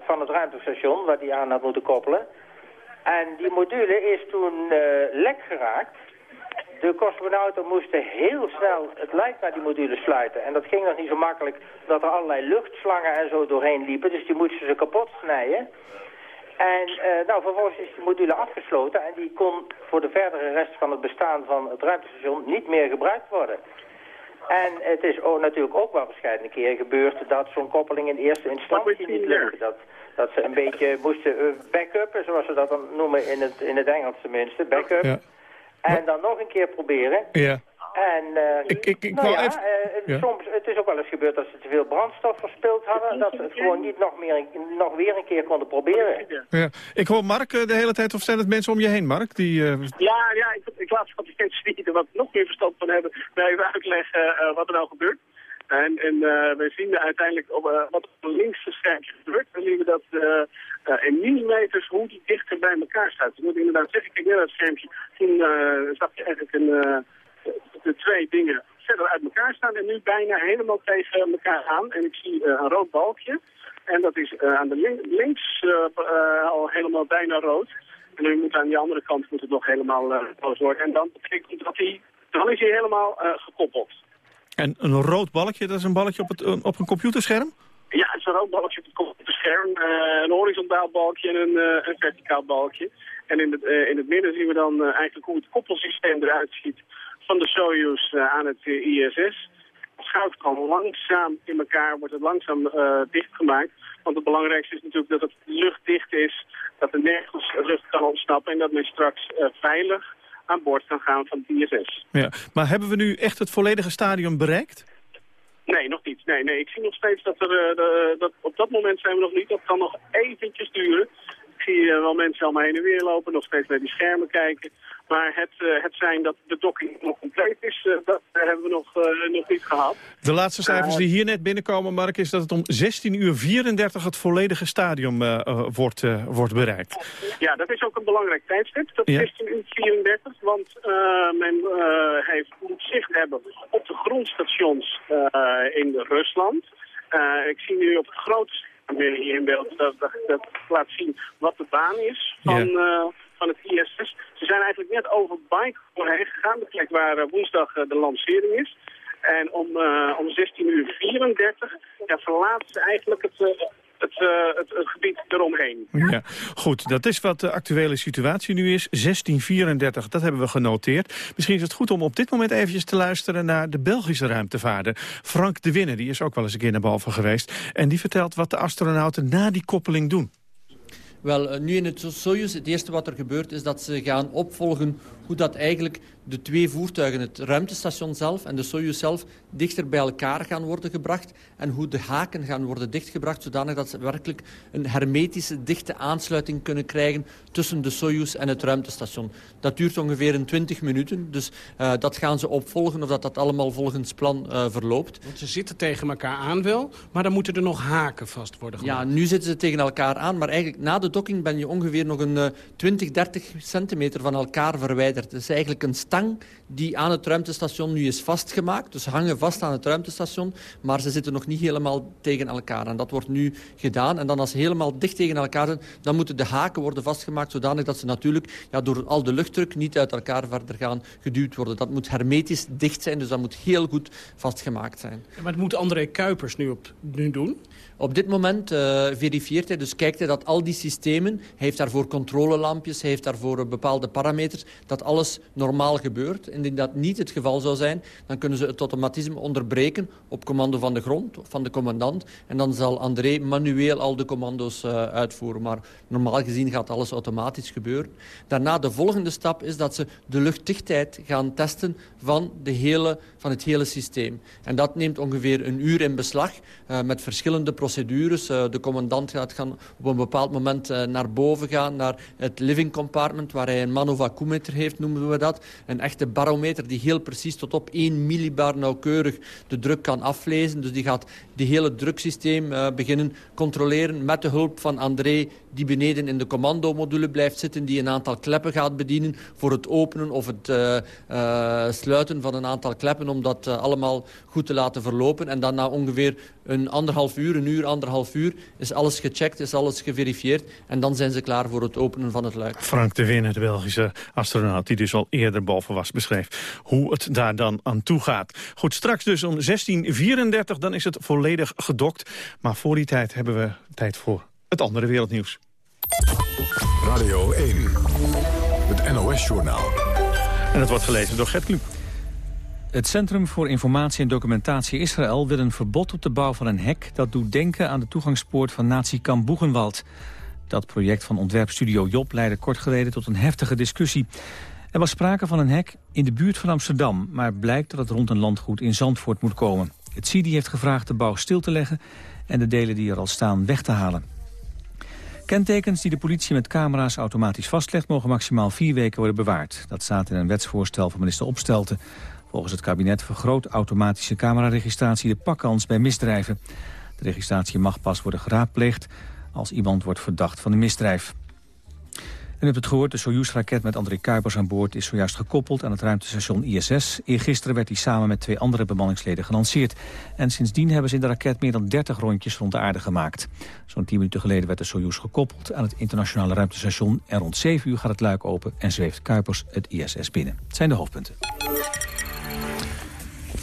van het ruimtestation, waar die aan had moeten koppelen. En die module is toen lek geraakt. De cosmonauten moesten heel snel het lijf naar die module sluiten. En dat ging nog niet zo makkelijk, dat er allerlei luchtslangen en zo doorheen liepen. Dus die moesten ze kapot snijden. En uh, nou, vervolgens is die module afgesloten en die kon voor de verdere rest van het bestaan van het ruimtestation niet meer gebruikt worden. En het is ook, natuurlijk ook wel waarschijnlijk een keer gebeurd dat zo'n koppeling in eerste instantie niet lukte. Dat, dat ze een beetje moesten uh, backuppen, zoals ze dat dan noemen in het, in het Engels tenminste, backup. Ja. En dan nog een keer proberen. Ja. En uh, ik, ik, ik nou ja, even... uh, ja, soms, het is ook wel eens gebeurd dat ze te veel brandstof verspild hadden. Dat ze het gewoon niet nog, meer, nog weer een keer konden proberen. Ja. Ik hoor Mark de hele tijd, of zijn het mensen om je heen, Mark? Die, uh... Ja, ja ik, ik laat van die mensen die er wat nog meer verstand van hebben... mij even uitleggen wat er nou gebeurt. En, uh, we zien uiteindelijk op, uh, wat op het linkse schermpje gebeurt. Dan zien we dat uh, in millimeters hoe die dichter bij elkaar staat. Je moet inderdaad zeggen, kijk naar dat schermpje. Toen zag je eigenlijk een de twee dingen verder uit elkaar staan en nu bijna helemaal tegen elkaar aan. En ik zie een rood balkje. En dat is aan de link, links al helemaal bijna rood. En nu moet aan die andere kant moet het nog helemaal rood worden. En dan betekent dat hij, dan is hij helemaal gekoppeld. En een rood balkje, dat is een balkje op, het, op een computerscherm? Ja, het is een rood balkje op het computerscherm. een horizontaal balkje en een, een verticaal balkje. En in het, in het midden zien we dan eigenlijk hoe het koppelsysteem eruit ziet van de Soyuz aan het ISS. Het schuift gewoon langzaam in elkaar, wordt het langzaam dichtgemaakt. Want het belangrijkste is natuurlijk dat het luchtdicht is, dat er nergens lucht kan ontsnappen en dat men straks veilig aan boord kan gaan van het ISS. Ja, maar hebben we nu echt het volledige stadium bereikt? Nee, nog niet. Nee, nee. Ik zie nog steeds dat er, de, dat op dat moment zijn we nog niet. Dat kan nog eventjes duren. Ik zie wel mensen allemaal heen en weer lopen, nog steeds naar die schermen kijken. Maar het, uh, het zijn dat de docking nog compleet is, uh, dat hebben we nog, nog niet gehad. De laatste cijfers die hier net binnenkomen, Mark, is dat het om 16 uur 34 het volledige stadium wordt, wordt bereikt. Ja, dat is ook een belangrijk tijdstip, dat ja. 16 uur 34, want men heeft moet zicht hebben op de grondstations in Rusland. ik zie nu op het grote hier in beeld dat, dat, laat zien wat de baan is van... Ja van het ISS. Ze zijn eigenlijk net over Baikonur heen gegaan, de plek waar eh, woensdag eh, de lancering is. En om, om 16 uur 34 ja, verlaten ze eigenlijk het, het, uh, het, het, gebied eromheen. Ja, goed. Dat is wat de actuele situatie nu is. 1634, dat hebben we genoteerd. Misschien is het goed om op dit moment eventjes te luisteren naar de Belgische ruimtevaarder. Frank de Winne, die is ook wel eens een keer naar boven geweest. En die vertelt wat de astronauten na die koppeling doen. Wel, nu in het Soyuz, het eerste wat er gebeurt is dat ze gaan opvolgen hoe dat eigenlijk de twee voertuigen, het ruimtestation zelf en de Soyuz zelf, dichter bij elkaar gaan worden gebracht. En hoe de haken gaan worden dichtgebracht, zodanig dat ze werkelijk een hermetische, dichte aansluiting kunnen krijgen tussen de Soyuz en het ruimtestation. Dat duurt ongeveer een 20 minuten, dus uh, dat gaan ze opvolgen of dat dat allemaal volgens plan uh, verloopt. Want ze zitten tegen elkaar aan wel, maar dan moeten er nog haken vast worden gemaakt. Ja, nu zitten ze tegen elkaar aan, maar eigenlijk na de docking ben je ongeveer nog een uh, 20, 30 centimeter van elkaar verwijderd. Het is eigenlijk een start die aan het ruimtestation nu is vastgemaakt. Dus hangen vast aan het ruimtestation, maar ze zitten nog niet helemaal tegen elkaar. En dat wordt nu gedaan. En dan als ze helemaal dicht tegen elkaar zijn, dan moeten de haken worden vastgemaakt, zodanig dat ze natuurlijk ja, door al de luchtdruk niet uit elkaar verder gaan geduwd worden. Dat moet hermetisch dicht zijn, dus dat moet heel goed vastgemaakt zijn. maar het moet André Kuipers nu, op, nu doen? Op dit moment uh, verifieert hij, dus kijkt hij dat al die systemen... hij heeft daarvoor controlelampjes, hij heeft daarvoor bepaalde parameters... dat alles normaal gebeurt. Indien dat niet het geval zou zijn... dan kunnen ze het automatisme onderbreken op commando van de grond... van de commandant. En dan zal André manueel al de commando's uh, uitvoeren. Maar normaal gezien gaat alles automatisch gebeuren. Daarna de volgende stap is dat ze de luchtdichtheid gaan testen... van, de hele, van het hele systeem. En dat neemt ongeveer een uur in beslag... Uh, met verschillende procedures. Uh, de commandant gaat gaan op een bepaald moment uh, naar boven gaan, naar het living compartment, waar hij een manovacumeter heeft, noemen we dat. Een echte barometer die heel precies tot op 1 millibar nauwkeurig de druk kan aflezen. Dus die gaat die hele druksysteem uh, beginnen controleren met de hulp van André, die beneden in de commandomodule blijft zitten, die een aantal kleppen gaat bedienen voor het openen of het sluiten van een aantal kleppen, om dat allemaal goed te laten verlopen. En dan na ongeveer een anderhalf uur, een uur, anderhalf uur... is alles gecheckt, is alles geverifieerd... en dan zijn ze klaar voor het openen van het luik. Frank de Winne, de Belgische astronaut... die dus al eerder boven was, beschreef hoe het daar dan aan toe gaat. Goed, straks dus om 16.34, dan is het volledig gedokt. Maar voor die tijd hebben we tijd voor het andere wereldnieuws. Radio 1, het NOS-journaal. En het wordt gelezen door Gert Kluk. Het Centrum voor Informatie en Documentatie Israël wil een verbod op de bouw van een hek... dat doet denken aan de toegangspoort van nazi-kamp Boegenwald. Dat project van ontwerpstudio Job leidde kort geleden tot een heftige discussie. Er was sprake van een hek in de buurt van Amsterdam... maar blijkt dat het rond een landgoed in Zandvoort moet komen. Het CIDI heeft gevraagd de bouw stil te leggen... en de delen die er al staan weg te halen. Kentekens die de politie met camera's automatisch vastlegt... mogen maximaal vier weken worden bewaard. Dat staat in een wetsvoorstel van minister Opstelten. Volgens het kabinet vergroot automatische cameraregistratie de pakkans bij misdrijven. De registratie mag pas worden geraadpleegd als iemand wordt verdacht van een misdrijf. En u hebt het gehoord, de Soyuz-raket met André Kuipers aan boord... is zojuist gekoppeld aan het ruimtestation ISS. Eergisteren werd hij samen met twee andere bemanningsleden gelanceerd. En sindsdien hebben ze in de raket meer dan 30 rondjes rond de aarde gemaakt. Zo'n 10 minuten geleden werd de Soyuz gekoppeld aan het internationale ruimtestation... en rond 7 uur gaat het luik open en zweeft Kuipers het ISS binnen. Het zijn de hoofdpunten.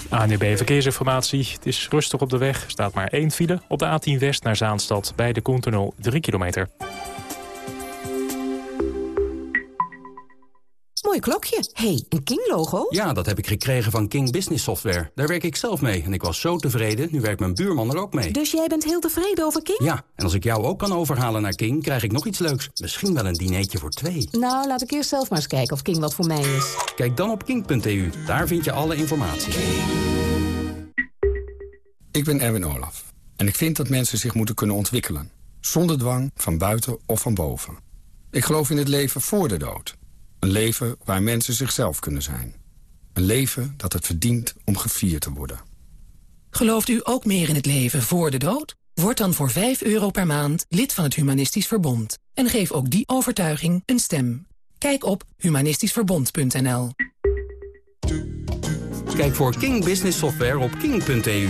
ANB Verkeersinformatie. Het is rustig op de weg. Staat maar één file op de A10 West naar Zaanstad... bij de Koentunnel 3 kilometer. Mooi klokje. hey, een King-logo? Ja, dat heb ik gekregen van King Business Software. Daar werk ik zelf mee en ik was zo tevreden. Nu werkt mijn buurman er ook mee. Dus jij bent heel tevreden over King? Ja, en als ik jou ook kan overhalen naar King, krijg ik nog iets leuks. Misschien wel een dineetje voor twee. Nou, laat ik eerst zelf maar eens kijken of King wat voor mij is. Kijk dan op king.eu. Daar vind je alle informatie. Ik ben Erwin Olaf. En ik vind dat mensen zich moeten kunnen ontwikkelen. Zonder dwang, van buiten of van boven. Ik geloof in het leven voor de dood. Een leven waar mensen zichzelf kunnen zijn. Een leven dat het verdient om gevierd te worden. Gelooft u ook meer in het leven voor de dood? Word dan voor 5 euro per maand lid van het Humanistisch Verbond. En geef ook die overtuiging een stem. Kijk op humanistischverbond.nl Kijk voor King Business Software op king.eu.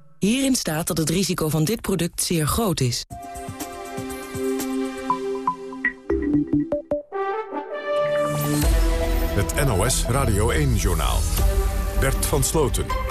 Hierin staat dat het risico van dit product zeer groot is. Het NOS Radio 1-journaal. Bert van Sloten.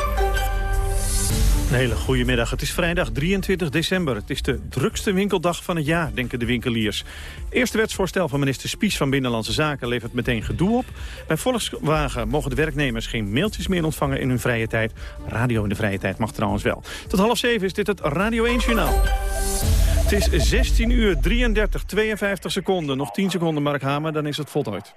Een hele goede middag. Het is vrijdag 23 december. Het is de drukste winkeldag van het jaar, denken de winkeliers. Eerste wetsvoorstel van minister Spies van Binnenlandse Zaken levert meteen gedoe op. Bij Volkswagen mogen de werknemers geen mailtjes meer ontvangen in hun vrije tijd. Radio in de vrije tijd mag trouwens wel. Tot half zeven is dit het Radio 1 Journaal. Het is 16 uur 33, 52 seconden. Nog 10 seconden, Mark Hamer, dan is het voltooid.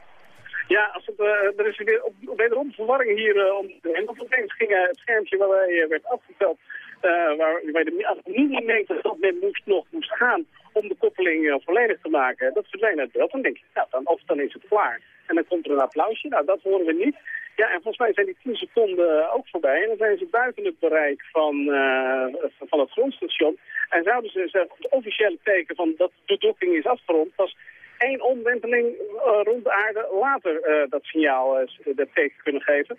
Ja, als uh, er is weer op, wederom verwarring hier uh, om de En opeens ging uh, het schermpje waarbij werd afgeteld, waar, waar de millimeter dat men moest, nog moest gaan om de koppeling volledig te maken. Dat verdwijnt uit beeld. Dan denk je, nou, dan, of dan is het klaar. En dan komt er een applausje. Nou, dat horen we niet. Ja, en volgens mij zijn die 10 seconden ook voorbij. En dan zijn ze buiten het bereik van, van het grondstation. En zouden ze het officiële teken van dat de docking is afgerond... was één omwenteling uh, rond de aarde later uh, dat signaal uh, dat teken kunnen geven.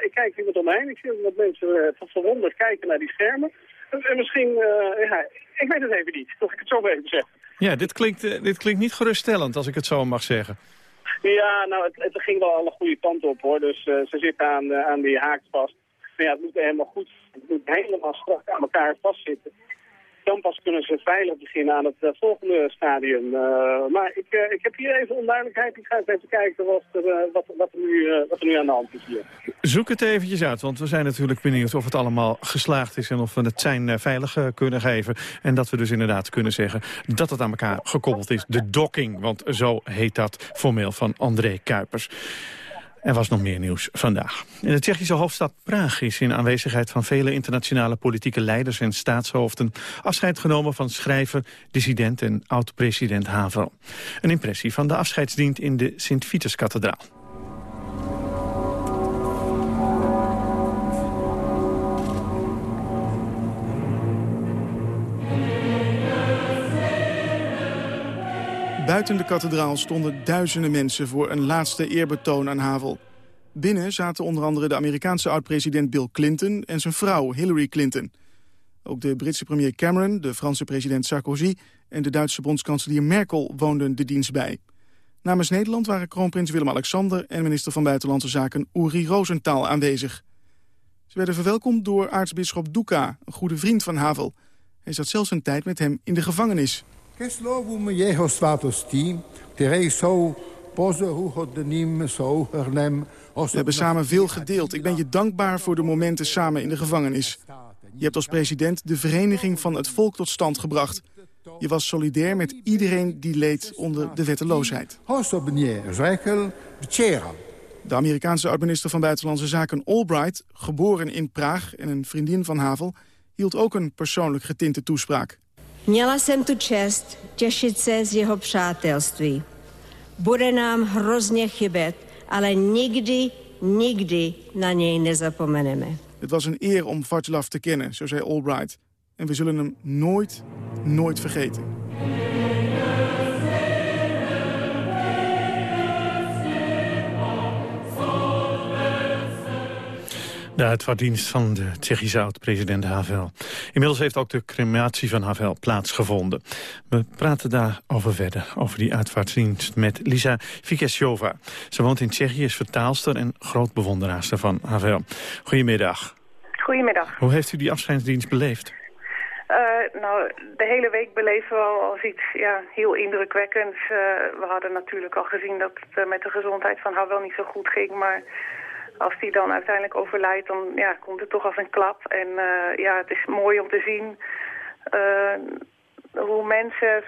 ik kijk hier met omheen. Ik zie dat mensen verwonderd kijken naar die schermen. En misschien, ja, ik weet het even niet, toch ik het zo maar even zeggen. Ja, dit klinkt, dit klinkt niet geruststellend, als ik het zo mag zeggen. Ja, nou, het, het ging wel alle goede kant op, hoor. Dus ze zitten aan, aan die haak vast. Maar ja, het moet helemaal goed, het moet helemaal strak aan elkaar vastzitten dan pas kunnen ze veilig beginnen aan het uh, volgende stadium. Uh, maar ik, uh, ik heb hier even onduidelijkheid. Ik ga even kijken wat er, wat, wat, er nu, wat er nu aan de hand is hier. Zoek het eventjes uit, want we zijn natuurlijk benieuwd of het allemaal geslaagd is... en of we het zijn veilig kunnen geven. En dat we dus inderdaad kunnen zeggen dat het aan elkaar gekoppeld is. De docking, want zo heet dat formeel van André Kuipers. Er was nog meer nieuws vandaag. In de Tsjechische hoofdstad Praag is in aanwezigheid van vele internationale politieke leiders en staatshoofden afscheid genomen van schrijver, dissident en oud-president Havel. Een impressie van de afscheidsdienst in de Sint-Vitus-kathedraal. Buiten de kathedraal stonden duizenden mensen voor een laatste eerbetoon aan Havel. Binnen zaten onder andere de Amerikaanse oud-president Bill Clinton en zijn vrouw Hillary Clinton. Ook de Britse premier Cameron, de Franse president Sarkozy en de Duitse bondskanselier Merkel woonden de dienst bij. Namens Nederland waren kroonprins Willem-Alexander en minister van Buitenlandse Zaken Uri Rosenthal aanwezig. Ze werden verwelkomd door aartsbisschop Duka, een goede vriend van Havel. Hij zat zelfs een tijd met hem in de gevangenis. Jeho které jsou. We hebben samen veel gedeeld. Ik ben je dankbaar voor de momenten samen in de gevangenis. Je hebt als president de vereniging van het volk tot stand gebracht. Je was solidair met iedereen die leed onder de wetteloosheid. De Amerikaanse oud-minister van Buitenlandse Zaken Albright, geboren in Praag en een vriendin van Havel, hield ook een persoonlijk getinte toespraak. Měla jsem tu čest těšit se z jeho přátelství. Bude nám hrozně chybět, ale nikdy, nikdy na něj nezapomeneme. Het was een eer om Václav te kennen, zo zei Albright. En we zullen hem nooit, nooit vergeten. De uitvaarddienst van de Tsjechische oud-president Havel. Inmiddels heeft ook de crematie van Havel plaatsgevonden. We praten daarover verder, over die uitvaartdienst, met Lisa Vikesjova. Ze woont in Tsjechië, is vertaalster en groot bewonderaarster van Havel. Goedemiddag. Goedemiddag. Hoe heeft u die afscheidsdienst beleefd? Uh, nou, de hele week beleven we al als iets ja, heel indrukwekkends. Uh, we hadden natuurlijk al gezien dat het uh, met de gezondheid van Havel niet zo goed ging, maar als die dan uiteindelijk overlijdt, dan ja, komt het toch als een klap. En uh, ja, het is mooi om te zien uh, hoe mensen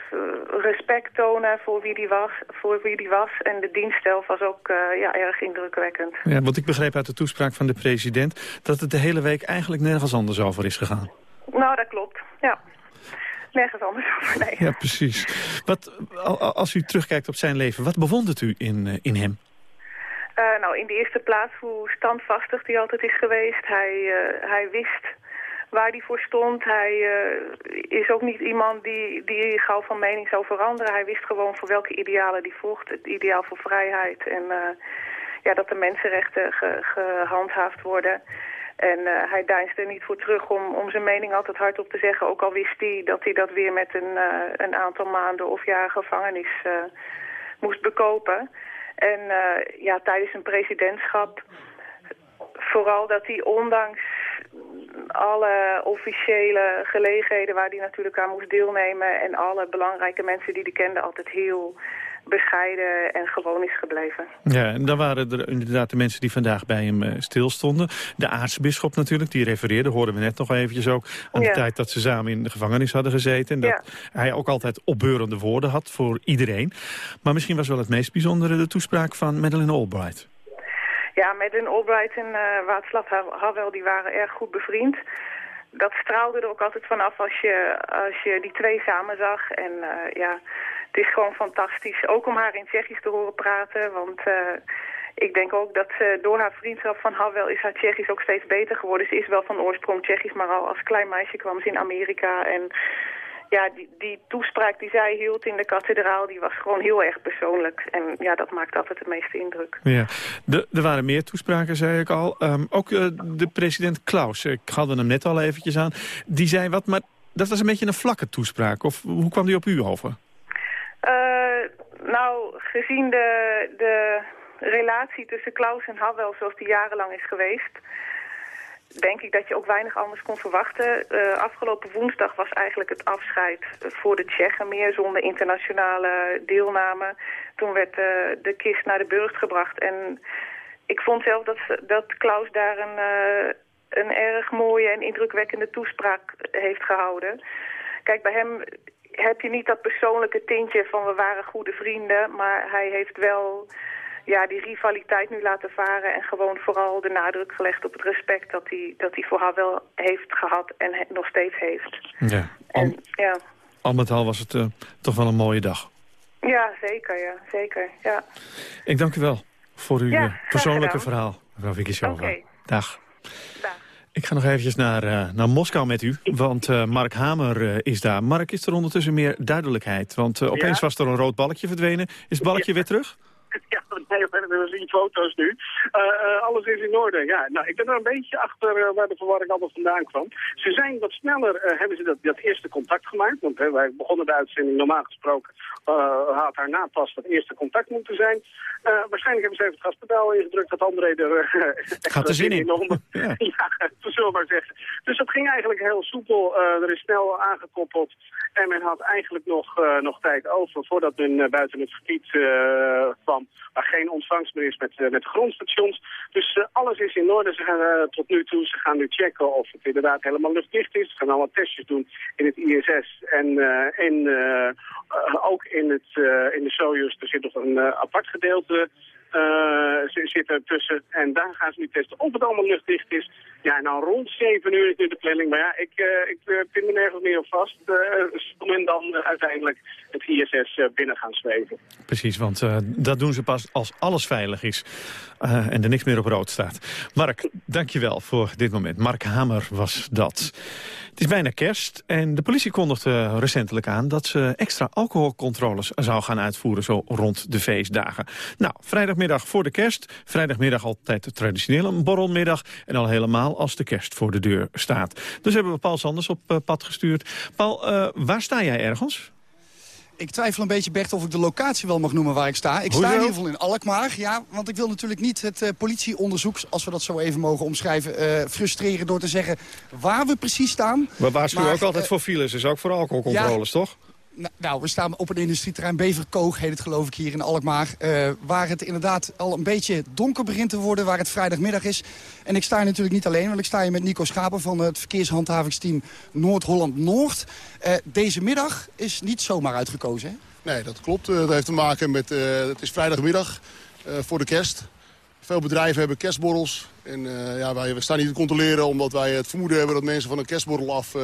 respect tonen voor wie die was. Voor wie die was. En de dienststijl was ook uh, ja, erg indrukwekkend. Ja, want ik begreep uit de toespraak van de president... dat het de hele week eigenlijk nergens anders over is gegaan. Nou, dat klopt, ja. Nergens anders over, nee. Ja, precies. Wat, als u terugkijkt op zijn leven, wat bewondert u in, in hem? Uh, nou, in de eerste plaats hoe standvastig hij altijd is geweest. Hij, uh, hij wist waar hij voor stond. Hij uh, is ook niet iemand die, die gauw van mening zou veranderen. Hij wist gewoon voor welke idealen hij volgt. Het ideaal voor vrijheid en ja, dat de mensenrechten ge, gehandhaafd worden. En hij deinsde er niet voor terug om, om zijn mening altijd hardop te zeggen. Ook al wist hij dat hij dat weer met een, een aantal maanden of jaren gevangenis moest bekopen. En uh, ja, tijdens een presidentschap, vooral dat hij ondanks alle officiële gelegenheden waar hij natuurlijk aan moest deelnemen... en alle belangrijke mensen die hij kende altijd heel bescheiden en gewoon is gebleven. Ja, en dan waren er inderdaad de mensen die vandaag bij hem uh, stilstonden. De aartsbisschop natuurlijk, die refereerde, hoorden we net nog eventjes ook... aan de tijd dat ze samen in de gevangenis hadden gezeten. En dat hij ook altijd opbeurende woorden had voor iedereen. Maar misschien was wel het meest bijzondere de toespraak van Madeleine Albright. Ja, Madeleine Albright en uh, Václav Havel die waren erg goed bevriend dat straalde er ook altijd vanaf als je, als je die twee samen zag. En uh, ja, het is gewoon fantastisch. Ook om haar in Tsjechisch te horen praten. Want uh, ik denk ook dat ze door haar vriendschap van Havel is haar Tsjechisch ook steeds beter geworden. Ze is wel van oorsprong Tsjechisch, maar al als klein meisje kwam ze in Amerika. En ja, die, die toespraak die zij hield in de kathedraal, die was gewoon heel erg persoonlijk. En ja, dat maakt altijd het meeste indruk. Ja, de, er waren meer toespraken, zei ik al. Um, ook uh, de president Klaus, ik hadden hem net al eventjes aan, die zei wat, maar dat was een beetje een vlakke toespraak. Of hoe kwam die op u over? Gezien de, de relatie tussen Klaus en Havel zoals die jarenlang is geweest denk ik dat je ook weinig anders kon verwachten. Uh, afgelopen woensdag was eigenlijk het afscheid voor de Tsjechen meer zonder internationale deelname. Toen werd uh, de kist naar de burcht gebracht en ik vond zelf dat, dat Klaus daar een, uh, een erg mooie en indrukwekkende toespraak heeft gehouden. Kijk, bij hem heb je niet dat persoonlijke tintje van we waren goede vrienden, maar hij heeft wel ja, die rivaliteit nu laten varen... en gewoon vooral de nadruk gelegd op het respect dat hij, dat hij voor haar wel heeft gehad en nog steeds heeft. Ja, en, ja. al met al was het uh, toch wel een mooie dag. Ja, zeker, ja, zeker, ja. Ik dank u wel voor uw ja, persoonlijke verhaal, mevrouw Vikisova. Okay. Dag. Dag. Ik ga nog eventjes naar, uh, naar Moskou met u, want uh, Mark Hamer uh, is daar. Mark, is er ondertussen meer duidelijkheid? Want opeens ja? was er een rood balkje verdwenen. Is het balkje ja. weer terug? Ja, nee, we zien foto's nu. Uh, uh, alles is in orde. Ja, nou, ik ben er een beetje achter uh, waar de verwarring allemaal vandaan kwam. Ze zijn wat sneller, hebben ze dat, dat eerste contact gemaakt. Want wij begonnen de uitzending normaal gesproken. had daarna pas dat eerste contact moeten zijn. waarschijnlijk hebben ze even het gaspedaal ingedrukt dat André er... Gaat er zin in. in. ja, ja zullen we maar zeggen. Dus dat ging eigenlijk heel soepel. er is snel aangekoppeld. En men had eigenlijk nog, nog tijd over voordat men buiten het gebied kwam geen ontvangst meer is met, uh, met grondstations. Dus uh, alles is in orde. Ze gaan uh, tot nu toe, ze gaan nu checken of het inderdaad helemaal luchtdicht is. Ze gaan allemaal testjes doen in het ISS en, en ook in, het, in de Soyuz. Er zit nog een apart gedeelte zit er tussen. En daar gaan ze nu testen of het allemaal luchtdicht is. Ja, nou rond 7 uur is nu de planning. Maar ja, ik, uh, ik vind me nergens meer op vast. Men dan uiteindelijk het ISS binnen gaan zweven. Precies, want dat doen ze pas als alles veilig is. en er niks meer op rood staat. Mark, dankjewel voor dit moment. Mark Hamer was dat. Het is bijna kerst en de politie kondigde recentelijk aan... dat ze extra alcoholcontroles zou gaan uitvoeren zo rond de feestdagen. Nou, vrijdagmiddag voor de kerst. Vrijdagmiddag altijd traditioneel een borrelmiddag. En al helemaal als de kerst voor de deur staat. Dus hebben we Paul Sanders op uh, pad gestuurd. Paul, uh, waar sta jij ergens? Ik twijfel een beetje, Bert, of ik de locatie wel mag noemen waar ik sta. Ik sta in ieder geval in Alkmaar, ja, want ik wil natuurlijk niet het uh, politieonderzoek... als we dat zo even mogen omschrijven, uh, frustreren door te zeggen waar we precies staan. We waarschuwen ook altijd uh, voor files, dus ook voor alcoholcontroles, ja, toch? Nou, we staan op een industrieterrein Beverkoog, heet het geloof ik hier in Alkmaar. Uh, waar het inderdaad al een beetje donker begint te worden, waar het vrijdagmiddag is. En ik sta hier natuurlijk niet alleen, want ik sta hier met Nico Schaper van het verkeershandhavingsteam Noord-Holland-Noord. Uh, deze middag is niet zomaar uitgekozen, hè? Nee, dat klopt. Uh, dat heeft te maken met, het is vrijdagmiddag voor de kerst. Veel bedrijven hebben kerstborrels. En ja, wij, we staan hier te controleren omdat wij het vermoeden hebben dat mensen van een kerstborrel af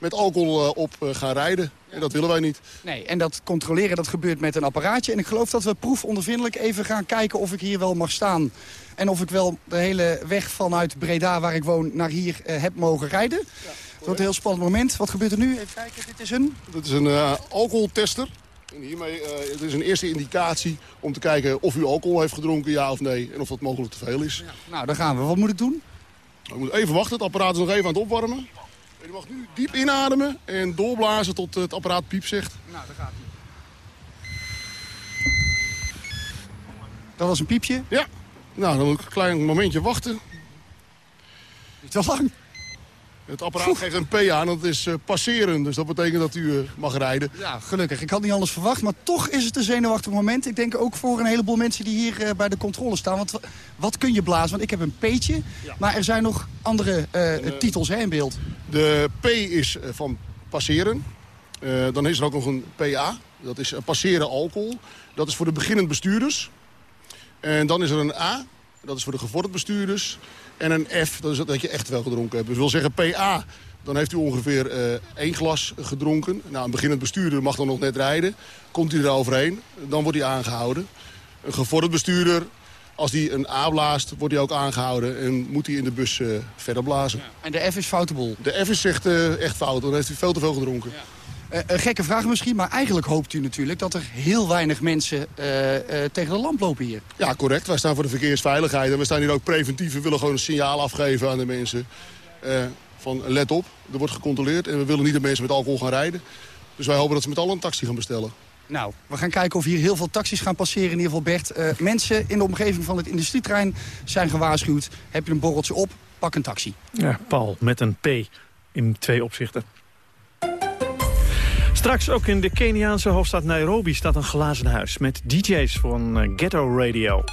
met alcohol uh, op uh, gaan rijden. En dat willen wij niet. Nee, en dat controleren dat gebeurt met een apparaatje. En ik geloof dat we proefondervindelijk even gaan kijken of ik hier wel mag staan. En of ik wel de hele weg vanuit Breda, waar ik woon, naar hier uh, heb mogen rijden. Ja, het wordt een heel spannend moment. Wat gebeurt er nu? Even kijken, dit is een... Dit is een alcoholtester. En hiermee uh, het is een eerste indicatie om te kijken of u alcohol heeft gedronken, ja of nee. En of dat mogelijk te veel is. Ja. Nou, daar gaan we. Wat moet ik doen? We moeten even wachten. Het apparaat is nog even aan het opwarmen. En u mag nu diep inademen en doorblazen tot het apparaat piep zegt. Nou, daar gaat hij. Dat was een piepje? Ja. Nou, dan moet ik een klein momentje wachten. Niet zo lang. Het apparaat geeft een P aan, dat is uh, passeren. Dus dat betekent dat u uh, mag rijden. Ja, gelukkig. Ik had niet anders verwacht. Maar toch is het een zenuwachtig moment. Ik denk ook voor een heleboel mensen die hier uh, bij de controle staan. Want wat kun je blazen? Want ik heb een P'tje. Ja. Maar er zijn nog andere titels hè, in beeld. De P is van passeren. dan is er ook nog een PA. Dat is passeren alcohol. Dat is voor de beginnend bestuurders. En dan is er een A. Dat is voor de gevorderd bestuurders. En een F, dat is dat je echt wel gedronken hebt. Dus wil zeggen PA, dan heeft u ongeveer uh, één glas gedronken. Nou, een beginnend bestuurder mag dan nog net rijden. Komt hij er overheen, dan wordt hij aangehouden. Een gevorderd bestuurder, als die een A blaast, wordt hij ook aangehouden... en moet hij in de bus uh, verder blazen. Ja. En de F is foutable? De F is echt, uh, echt fout, dan heeft hij veel te veel gedronken. Ja. Uh, een gekke vraag misschien, maar eigenlijk hoopt u natuurlijk... dat er heel weinig mensen uh, uh, tegen de lamp lopen hier. Ja, correct. Wij staan voor de verkeersveiligheid. En we staan hier ook preventief. We willen gewoon een signaal afgeven aan de mensen. van let op, er wordt gecontroleerd. En we willen niet dat mensen met alcohol gaan rijden. Dus wij hopen dat ze met allen een taxi gaan bestellen. Nou, we gaan kijken of hier heel veel taxis gaan passeren. In ieder geval, Bert, mensen in de omgeving van het industrietrein zijn gewaarschuwd. Heb je een borreltje op, pak een taxi. Ja, Paul, met een P in twee opzichten. Straks ook in de Keniaanse hoofdstad Nairobi staat een glazen huis... met DJ's van eh, Ghetto Radio.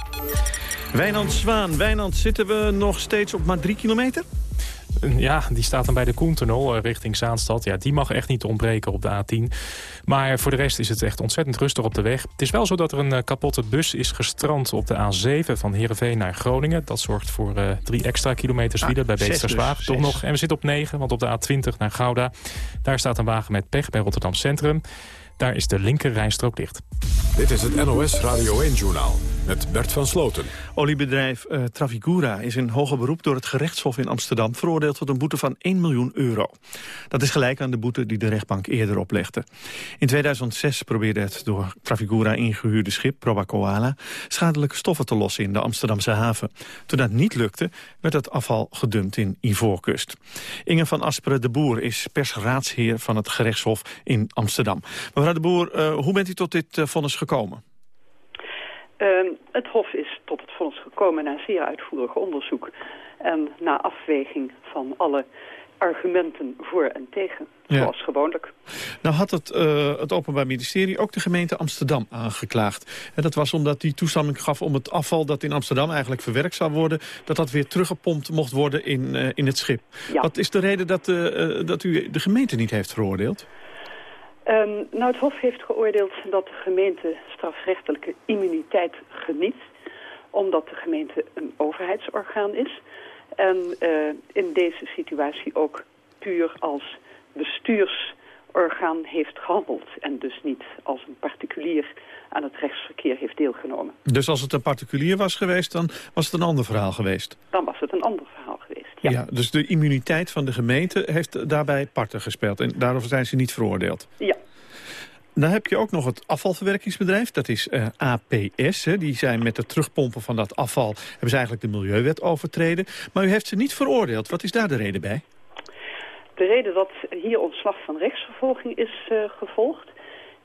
Wijnand Zwaan, Wijnand, zitten we nog steeds op maar drie kilometer? Ja, die staat dan bij de Koentunnel eh, richting Zaanstad. Ja, die mag echt niet ontbreken op de A10. Maar voor de rest is het echt ontzettend rustig op de weg. Het is wel zo dat er een eh, kapotte bus is gestrand op de A7 van Heerenveen naar Groningen. Dat zorgt voor uh, drie extra kilometers file ah, bij Beesterswaag. Dus, Toch nog. En we zitten op 9, want op de A20 naar Gouda... daar staat een wagen met pech bij Rotterdam Centrum. Daar is de linker rijstrook dicht. Dit is het NOS Radio 1-journaal met Bert van Sloten. Oliebedrijf uh, Trafigura is in hoger beroep door het gerechtshof in Amsterdam... veroordeeld tot een boete van 1 miljoen euro. Dat is gelijk aan de boete die de rechtbank eerder oplegde. In 2006 probeerde het door Trafigura ingehuurde schip Proba Koala... schadelijke stoffen te lossen in de Amsterdamse haven. Toen dat niet lukte, werd het afval gedumpt in Ivoorkust. Inge van Asperen de Boer is persraadsheer van het gerechtshof in Amsterdam. Mevrouw de Boer, uh, hoe bent u tot dit uh, vonnis gekomen? Uh, het Hof is tot het vonnis gekomen na zeer uitvoerig onderzoek... en na afweging van alle argumenten voor en tegen, zoals gewoonlijk. Nou had het, uh, het Openbaar Ministerie ook de gemeente Amsterdam aangeklaagd. En dat was omdat die toestemming gaf om het afval dat in Amsterdam eigenlijk verwerkt zou worden... dat dat weer teruggepompt mocht worden in, uh, in het schip. Ja. Wat is de reden dat, uh, dat u de gemeente niet heeft veroordeeld? Um, nou, het Hof heeft geoordeeld dat de gemeente strafrechtelijke immuniteit geniet. Omdat de gemeente een overheidsorgaan is. En uh, in deze situatie ook puur als bestuursorgaan heeft gehandeld. En dus niet als een particulier aan het rechtsverkeer heeft deelgenomen. Dus als het een particulier was geweest, dan was het een ander verhaal geweest? Dan was het een ander verhaal ja. ja dus de immuniteit van de gemeente heeft daarbij parten gespeeld. En daarover zijn ze niet veroordeeld? Ja. Dan heb je ook nog het afvalverwerkingsbedrijf. Dat is uh, APS. Hè. Die zijn met het terugpompen van dat afval... hebben ze eigenlijk de milieuwet overtreden. Maar u heeft ze niet veroordeeld. Wat is daar de reden bij? De reden dat hier ontslag van rechtsvervolging is uh, gevolgd...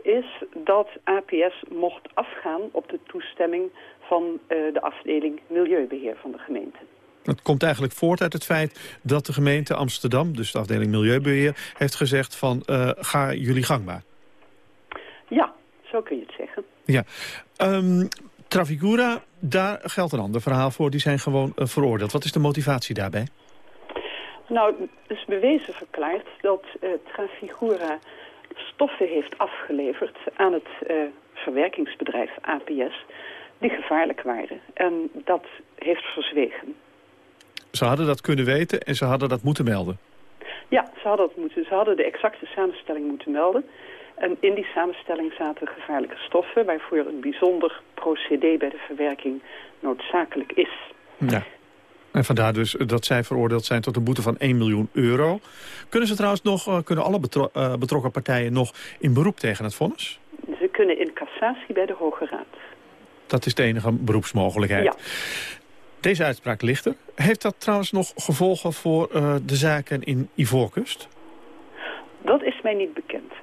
is dat APS mocht afgaan op de toestemming van uh, de afdeling Milieubeheer van de gemeente. Dat komt eigenlijk voort uit het feit dat de gemeente Amsterdam... dus de afdeling Milieubeheer, heeft gezegd van uh, ga jullie gangbaar. Ja, zo kun je het zeggen. Ja. Um, Trafigura, daar geldt een ander verhaal voor. Die zijn gewoon uh, veroordeeld. Wat is de motivatie daarbij? Nou, het is bewezen verklaard dat uh, Trafigura stoffen heeft afgeleverd aan het uh, verwerkingsbedrijf APS die gevaarlijk waren. En dat heeft verzwegen. Ze hadden dat kunnen weten en ze hadden dat moeten melden? Ja, ze hadden, dat moeten, ze hadden de exacte samenstelling moeten melden. En in die samenstelling zaten gevaarlijke stoffen... waarvoor een bijzonder procedé bij de verwerking noodzakelijk is. Ja. En vandaar dus dat zij veroordeeld zijn tot een boete van 1 miljoen euro. Kunnen ze trouwens nog, uh, kunnen alle betro uh, betrokken partijen nog in beroep tegen het vonnis? Ze kunnen in cassatie bij de Hoge Raad. Dat is de enige beroepsmogelijkheid. Ja. Deze uitspraak ligt er. Heeft dat trouwens nog gevolgen voor uh, de zaken in Ivoorkust? Dat is mij niet bekend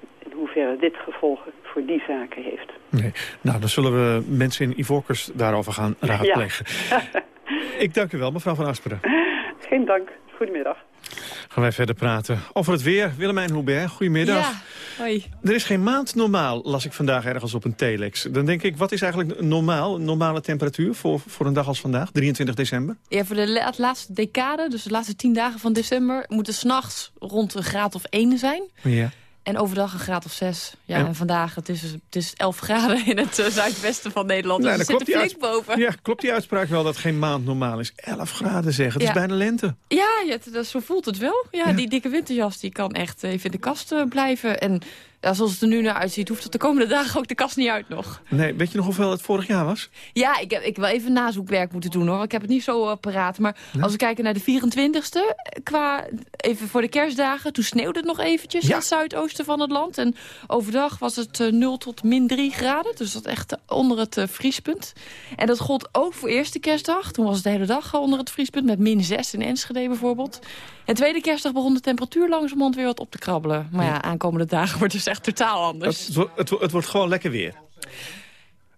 hoeverre dit gevolgen voor die zaken heeft. Nee. Nou, dan zullen we mensen in Ivorcus daarover gaan raadplegen. Ja. Ik dank u wel, mevrouw Van Asperen. Geen dank. Goedemiddag. Gaan wij verder praten over het weer. Willemijn Hubert, goedemiddag. Ja, hoi. Er is geen maand normaal, las ik vandaag ergens op een telex. Dan denk ik, wat is eigenlijk normaal, een normale temperatuur voor, voor een dag als vandaag, 23 december? Ja, voor de laatste decade, dus de laatste tien dagen van december... moeten s'nachts rond een graad of 1 zijn. Ja. En overdag een graad of 6. Ja, En- en, vandaag, het is, het is 11 graden in het eh, zuidwesten van Nederland. Nou, dus we zitten flink boven. Ja, klopt die uitspraak wel dat geen maand normaal is? 11 graden zeg, het Ja. is bijna lente. Ja, ja het- dat, zo voelt het wel. Ja, die dikke winterjas die kan echt even in de kast eh, blijven. En ja, zoals het er nu naar uitziet, hoeft het de komende dagen ook de kast niet uit nog. Nee, weet je nog hoeveel het vorig jaar was? Ja, ik heb ik wel even nazoekwerk moeten doen hoor. Ik heb het niet zo eh, paraat. Maar als we kijken naar de 24e, qua even voor de kerstdagen, toen sneeuwde het nog eventjes in het zuidoosten van het land. En overdag was het eh, 0 tot min 3 graden. Dus dat echt eh, onder het eh, vriespunt. En dat gold ook voor eerste kerstdag. Toen was het de hele dag eh, onder het vriespunt met min 6 in Enschede bijvoorbeeld. En tweede kerstdag begon de temperatuur langzamerhand weer wat op te krabbelen. Maar ja, aankomende dagen wordt het dus echt totaal anders. Het, het, wo- het wordt gewoon lekker weer.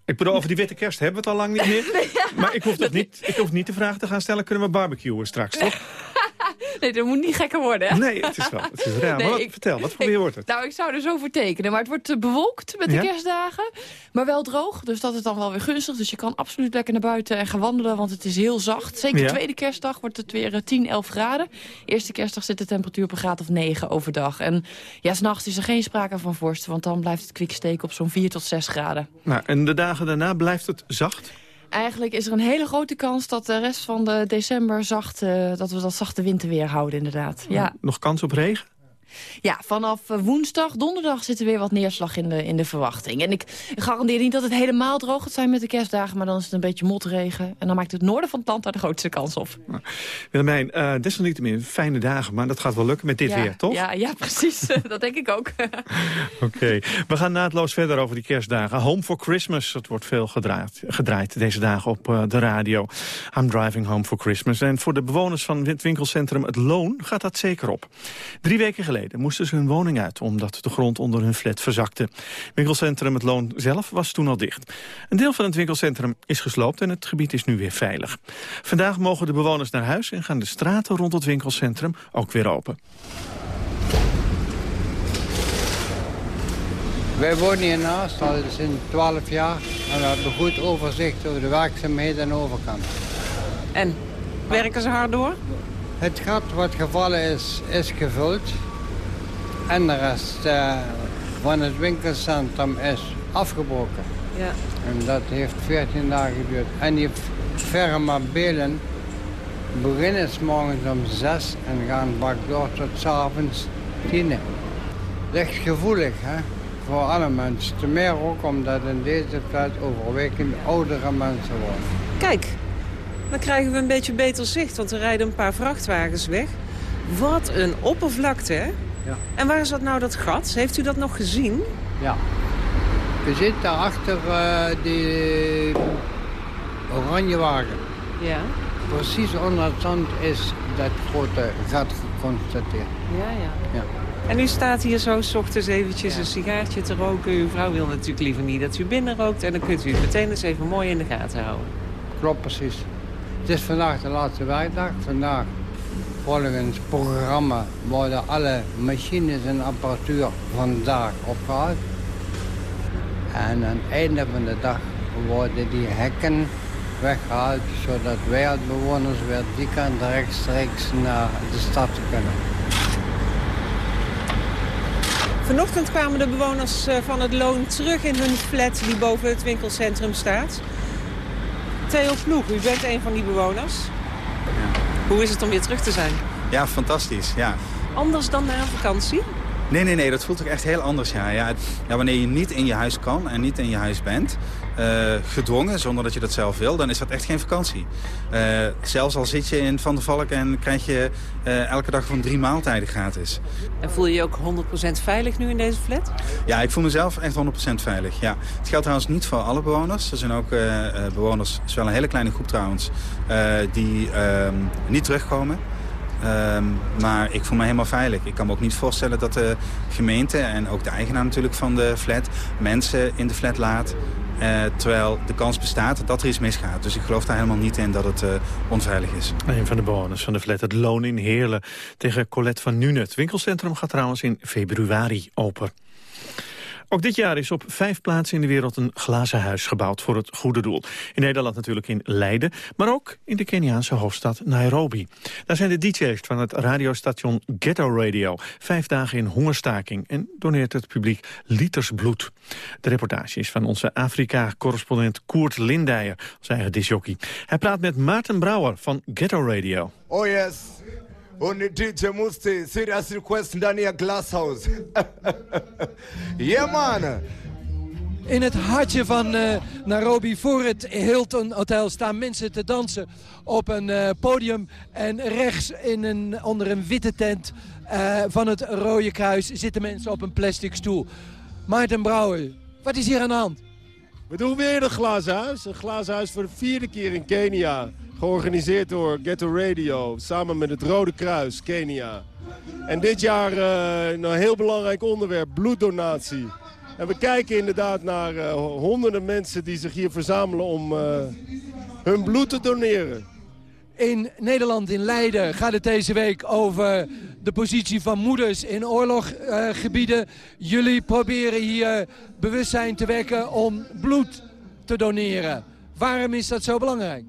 Ik bedoel, over die witte kerst hebben we het al lang niet meer. Maar ik hoef, toch niet, ik hoef niet de vraag te gaan stellen, kunnen we barbecuen straks, toch? Nee, dat moet niet gekker worden. Hè? Nee, het is wel. Het is raar. maar wat, vertel, wat voor weer wordt het? Nou, ik zou er zo voor tekenen. Maar het wordt eh, bewolkt met de Ja? kerstdagen. Maar wel droog. Dus dat is dan wel weer gunstig. Dus je kan absoluut lekker naar buiten en gaan wandelen. Want het is heel zacht. Zeker Ja. tweede kerstdag wordt het weer eh, 10, 11 graden. Eerste kerstdag zit de temperatuur op een graad of 9 overdag. En ja, s'nachts is er geen sprake van vorst. Want dan blijft het kwik steken op zo'n 4 tot 6 graden. Nou, en de dagen daarna blijft het zacht? Eigenlijk is er een hele grote kans dat de rest van de december zacht, eh, dat we dat zachte winterweer houden inderdaad. Ja. Nog kans op regen? Ja, vanaf eh, woensdag, donderdag zit er weer wat neerslag in de, in de verwachting. En ik garandeer niet dat het helemaal droog gaat zijn met de kerstdagen... maar dan is het een beetje motregen. En dan maakt het noorden van het land daar de grootste kans op. Willemijn, eh desalniettemin fijne dagen, maar dat gaat wel lukken met dit ja, weer, toch? Ja, ja precies. dat denk ik ook. Oké, we gaan naadloos verder over die kerstdagen. Home for Christmas, dat wordt veel gedraaid, gedraaid deze dagen op eh, de radio. I'm driving home for Christmas. En voor de bewoners van het winkelcentrum Het Loon gaat dat zeker op. Drie weken geleden moesten ze hun woning uit... omdat de grond onder hun flat verzakte. Winkelcentrum Het Loon zelf was toen al dicht. Een deel van het winkelcentrum is gesloopt en het gebied is nu weer veilig. Vandaag mogen de bewoners naar huis en gaan de straten rond het winkelcentrum ook weer open. Wij wonen hiernaast al sinds 12 jaar en we hebben goed overzicht over de werkzaamheden aan de overkant. En werken ze hard door? Het gat wat gevallen is, is gevuld. En de rest eh, van het winkelcentrum is afgebroken. Ja. En dat heeft 14 dagen geduurd. En die firma Belen beginnen s morgens om 6 en gaan bak door tot s avonds 10. Ligt gevoelig, hè? Voor alle mensen. Te meer ook omdat in deze flat overwegend oudere mensen wonen. Kijk, dan krijgen we een beetje beter zicht, want er rijden een paar vrachtwagens weg. Wat een oppervlakte, hè? Ja. En waar is dat nou, dat gat? Heeft u dat nog gezien? Ja. Je ziet daarachter eh die oranje wagen. Ja. Precies onder het zand is dat grote gat geconstateerd. Ja, ja. Ja. En u staat hier zo s ochtends eventjes een sigaartje te roken. Uw vrouw wil natuurlijk liever niet dat u binnen rookt. En dan kunt u het meteen eens even mooi in de gaten houden. Klopt precies. Het is vandaag de laatste werkdag. Vandaag, volgens programma, worden alle machines en apparatuur vandaag opgehaald. En aan het einde van de dag worden die hekken weggehaald, zodat wij als bewoners weer die kant rechtstreeks naar de stad kunnen. Vanochtend kwamen de bewoners eh, van het Loon terug in hun flat die boven het winkelcentrum staat. Theo Ploeg, u bent een van die bewoners. Hoe is het om weer terug te zijn? Ja, fantastisch. Ja. Anders dan na een vakantie? Nee, nee, nee, dat voelt ook echt heel anders. Ja. Ja, ja, wanneer je niet in je huis kan en niet in je huis bent, eh, gedwongen, zonder dat je dat zelf wil, dan is dat echt geen vakantie. Eh, zelfs al zit je in Van der Valk en krijg je eh, elke dag van drie maaltijden gratis. En voel je je ook 100% veilig nu in deze flat? Ja, ik voel mezelf echt 100% veilig. Ja. Het geldt trouwens niet voor alle bewoners. Er zijn ook bewoners, het is wel een hele kleine groep trouwens, die ehm, niet terugkomen. Ehm, maar ik voel me helemaal veilig. Ik kan me ook niet voorstellen dat de gemeente en ook de eigenaar natuurlijk van de flat... mensen in de flat laat uh, terwijl de kans bestaat dat er iets misgaat. Dus ik geloof daar helemaal niet in dat het uh, onveilig is. Een van de bewoners van de flat, het Loon in Heerlen... tegen Colette van Nuenen. Het winkelcentrum gaat trouwens in februari open. Ook dit jaar is op vijf plaatsen in de wereld een glazen huis gebouwd voor het goede doel. In Nederland natuurlijk in Leiden, maar ook in de Keniaanse hoofdstad Nairobi. Daar zijn de DJ's van het radiostation Ghetto Radio vijf dagen in hongerstaking en doneert het publiek liters bloed. De reportage is van onze Afrika-correspondent Koert Lindijer, zijn eigen disjockey. Hij praat met Maarten Brouwer van Ghetto Radio. Oh yes, Only DJ Musti, serious request ndani ya Glasshouse. yeah man. In het hartje van uh, Nairobi voor het Hilton Hotel staan mensen te dansen op een uh, podium. En rechts in een, onder een witte tent uh, van het Rode Kruis zitten mensen op een plastic stoel. Maarten Brouwer, wat is hier aan de hand? We doen weer een glazen huis. Een glazen huis voor de vierde keer in Kenia. Georganiseerd door Ghetto Radio, samen met het Rode Kruis, Kenia. En dit jaar uh, een heel belangrijk onderwerp, bloeddonatie. En we kijken inderdaad naar uh, honderden mensen die zich hier verzamelen om uh, hun bloed te doneren. In Nederland, in Leiden, gaat het deze week over de positie van moeders in oorloggebieden. Jullie proberen hier bewustzijn te wekken om bloed te doneren. Waarom is dat zo belangrijk?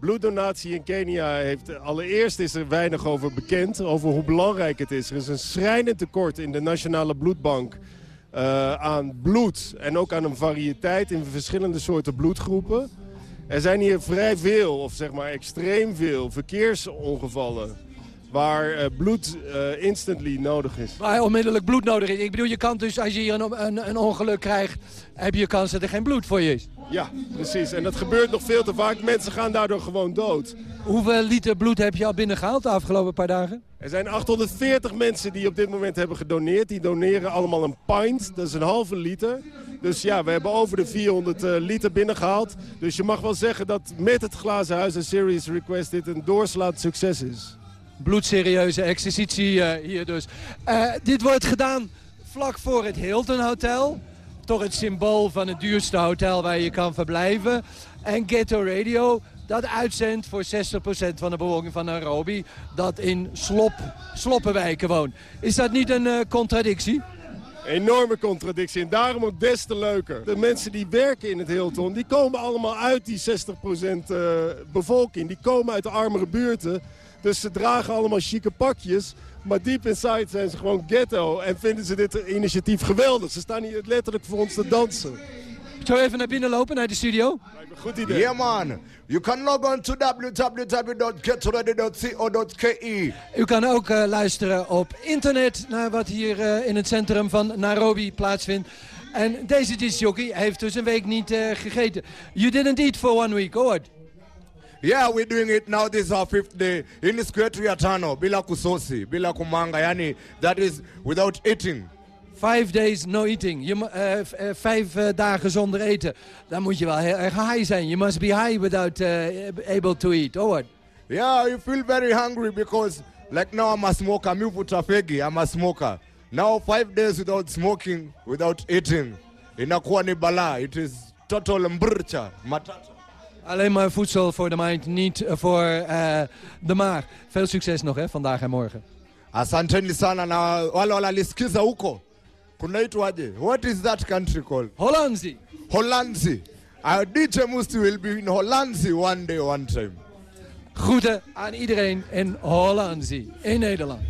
Bloeddonatie in Kenia heeft... Allereerst is er weinig over bekend, over hoe belangrijk het is. Er is een schrijnend tekort in de Nationale Bloedbank... Uh, aan bloed en ook aan een variëteit in verschillende soorten bloedgroepen. Er zijn hier vrij veel, of zeg maar extreem veel, verkeersongevallen waar uh, bloed uh, instantly nodig is. Waar onmiddellijk bloed nodig is. Ik bedoel, je kan dus als je hier een, een, een, ongeluk krijgt, heb je kans dat er geen bloed voor je is. Ja, precies. En dat gebeurt nog veel te vaak. Mensen gaan daardoor gewoon dood. Hoeveel liter bloed heb je al binnengehaald de afgelopen paar dagen? Er zijn 840 mensen die op dit moment hebben gedoneerd. Die doneren allemaal een pint, dat is een halve liter. Dus ja, we hebben over de 400 uh, liter binnengehaald. Dus je mag wel zeggen dat met het Glazen Huis en Serious Request dit een doorslaand succes is bloedserieuze exercitie uh, hier dus. Uh, dit wordt gedaan vlak voor het Hilton Hotel. Toch het symbool van het duurste hotel waar je kan verblijven. En Ghetto Radio, dat uitzendt voor 60% van de bevolking van Nairobi... dat in slop, sloppenwijken woont. Is dat niet een uh, contradictie? Enorme contradictie en daarom ook des te leuker. De mensen die werken in het Hilton, die komen allemaal uit die 60% bevolking. Die komen uit de armere buurten. Dus ze dragen allemaal chique pakjes. Maar deep inside zijn ze gewoon ghetto. En vinden ze dit initiatief geweldig. Ze staan hier letterlijk voor ons te dansen. Zullen we even naar binnen lopen, naar de studio? Goed idee. Yeah man, you can log on to www.getready.co.ke U kan ook uh, luisteren op internet naar wat hier uh, in het centrum van Nairobi plaatsvindt. En deze disjockey heeft dus een week niet uh, gegeten. You didn't eat for one week, or what? Yeah, we're doing it now. This is our fifth day. In the square tano, bila kusosi, bila kumanga. Yani, that is without eating. Five days no eating. Je, uh, vijf uh, dagen zonder eten. Dan moet je wel heel erg high zijn. You must be high without uh, able to eat, Oh, what? Yeah, you feel very hungry because, like now I'm a smoker. Fegi, I'm a smoker. Now five days without smoking, without eating. Inakuwa ni bala. It is total mbrcha, matata. Alleen maar voedsel voor de mind, niet voor uh, de maag. Veel succes nog hè, vandaag en morgen. Asanteni sana na wale wanalisikiza huko. Kunaitwaje? What is that country called? Hollanzi. Hollanzi. Our DJ Musti will be in Hollanzi one day, one time. Groeten aan iedereen in Hollanzi, in Nederland.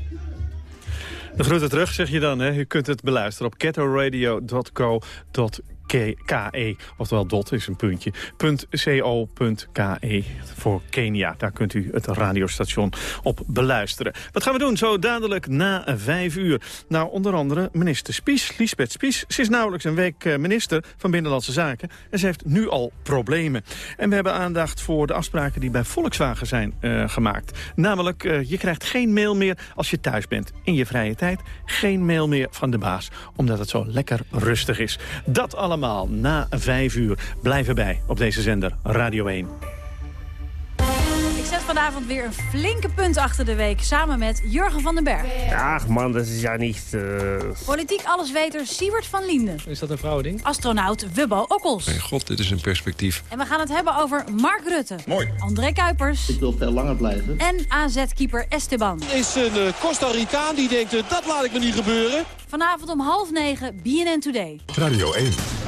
De groeten terug, zeg je dan. Hè? U kunt het beluisteren op ghettoradio.co.uk. KE, oftewel dot is een puntje, .co.ke voor Kenia. Daar kunt u het radiostation op beluisteren. Wat gaan we doen zo dadelijk na vijf uur? Nou, onder andere minister Spies, Lisbeth Spies. Ze is nauwelijks een week eh, minister van Binnenlandse Zaken en ze heeft nu al problemen. En we hebben aandacht voor de afspraken die bij Volkswagen zijn uh, gemaakt. Namelijk, uh, je krijgt geen mail meer als je thuis bent. In je vrije tijd geen mail meer van de baas, omdat het zo lekker rustig is. Dat allemaal allemaal na vijf uur. Blijf erbij op deze zender Radio 1. Ik vanavond weer een flinke punt achter de week... samen met Jurgen van den Berg. Ach man, dat is ja niet... Uh... Politiek allesweter Siewert van Linden. Is dat een vrouwending? Astronaut Wubbo Okkels. Mijn god, dit is een perspectief. En we gaan het hebben over Mark Rutte. Mooi. André Kuipers. Ik wil veel langer blijven. En AZ-keeper Esteban. Is een uh, Costa Ricaan die denkt, uh, dat laat ik me niet gebeuren. Vanavond om half negen, BNN Today. Radio 1.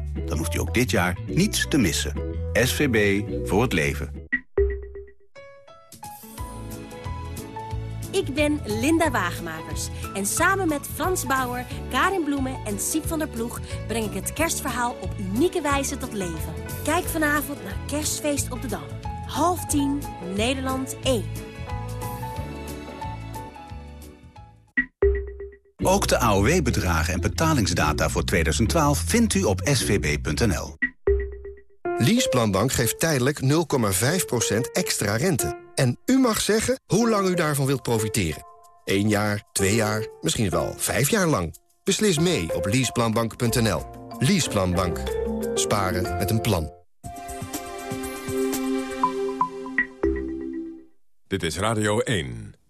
Dan hoeft u ook dit jaar niets te missen. SVB voor het leven. Ik ben Linda Wagemakers en samen met Frans Bauer, Karin Bloemen en Siep van der Ploeg... breng ik het kerstverhaal op unieke wijze tot leven. Kijk vanavond naar Kerstfeest op de Dam. Half tien, Nederland 1. Ook de AOW-bedragen en betalingsdata voor 2012 vindt u op svb.nl. Leaseplanbank geeft tijdelijk 0,5% extra rente. En u mag zeggen hoe lang u daarvan wilt profiteren. Eén jaar, twee jaar, misschien wel vijf jaar lang. Beslis mee op leaseplanbank.nl. Leaseplanbank. Sparen met een plan. Dit is Radio 1.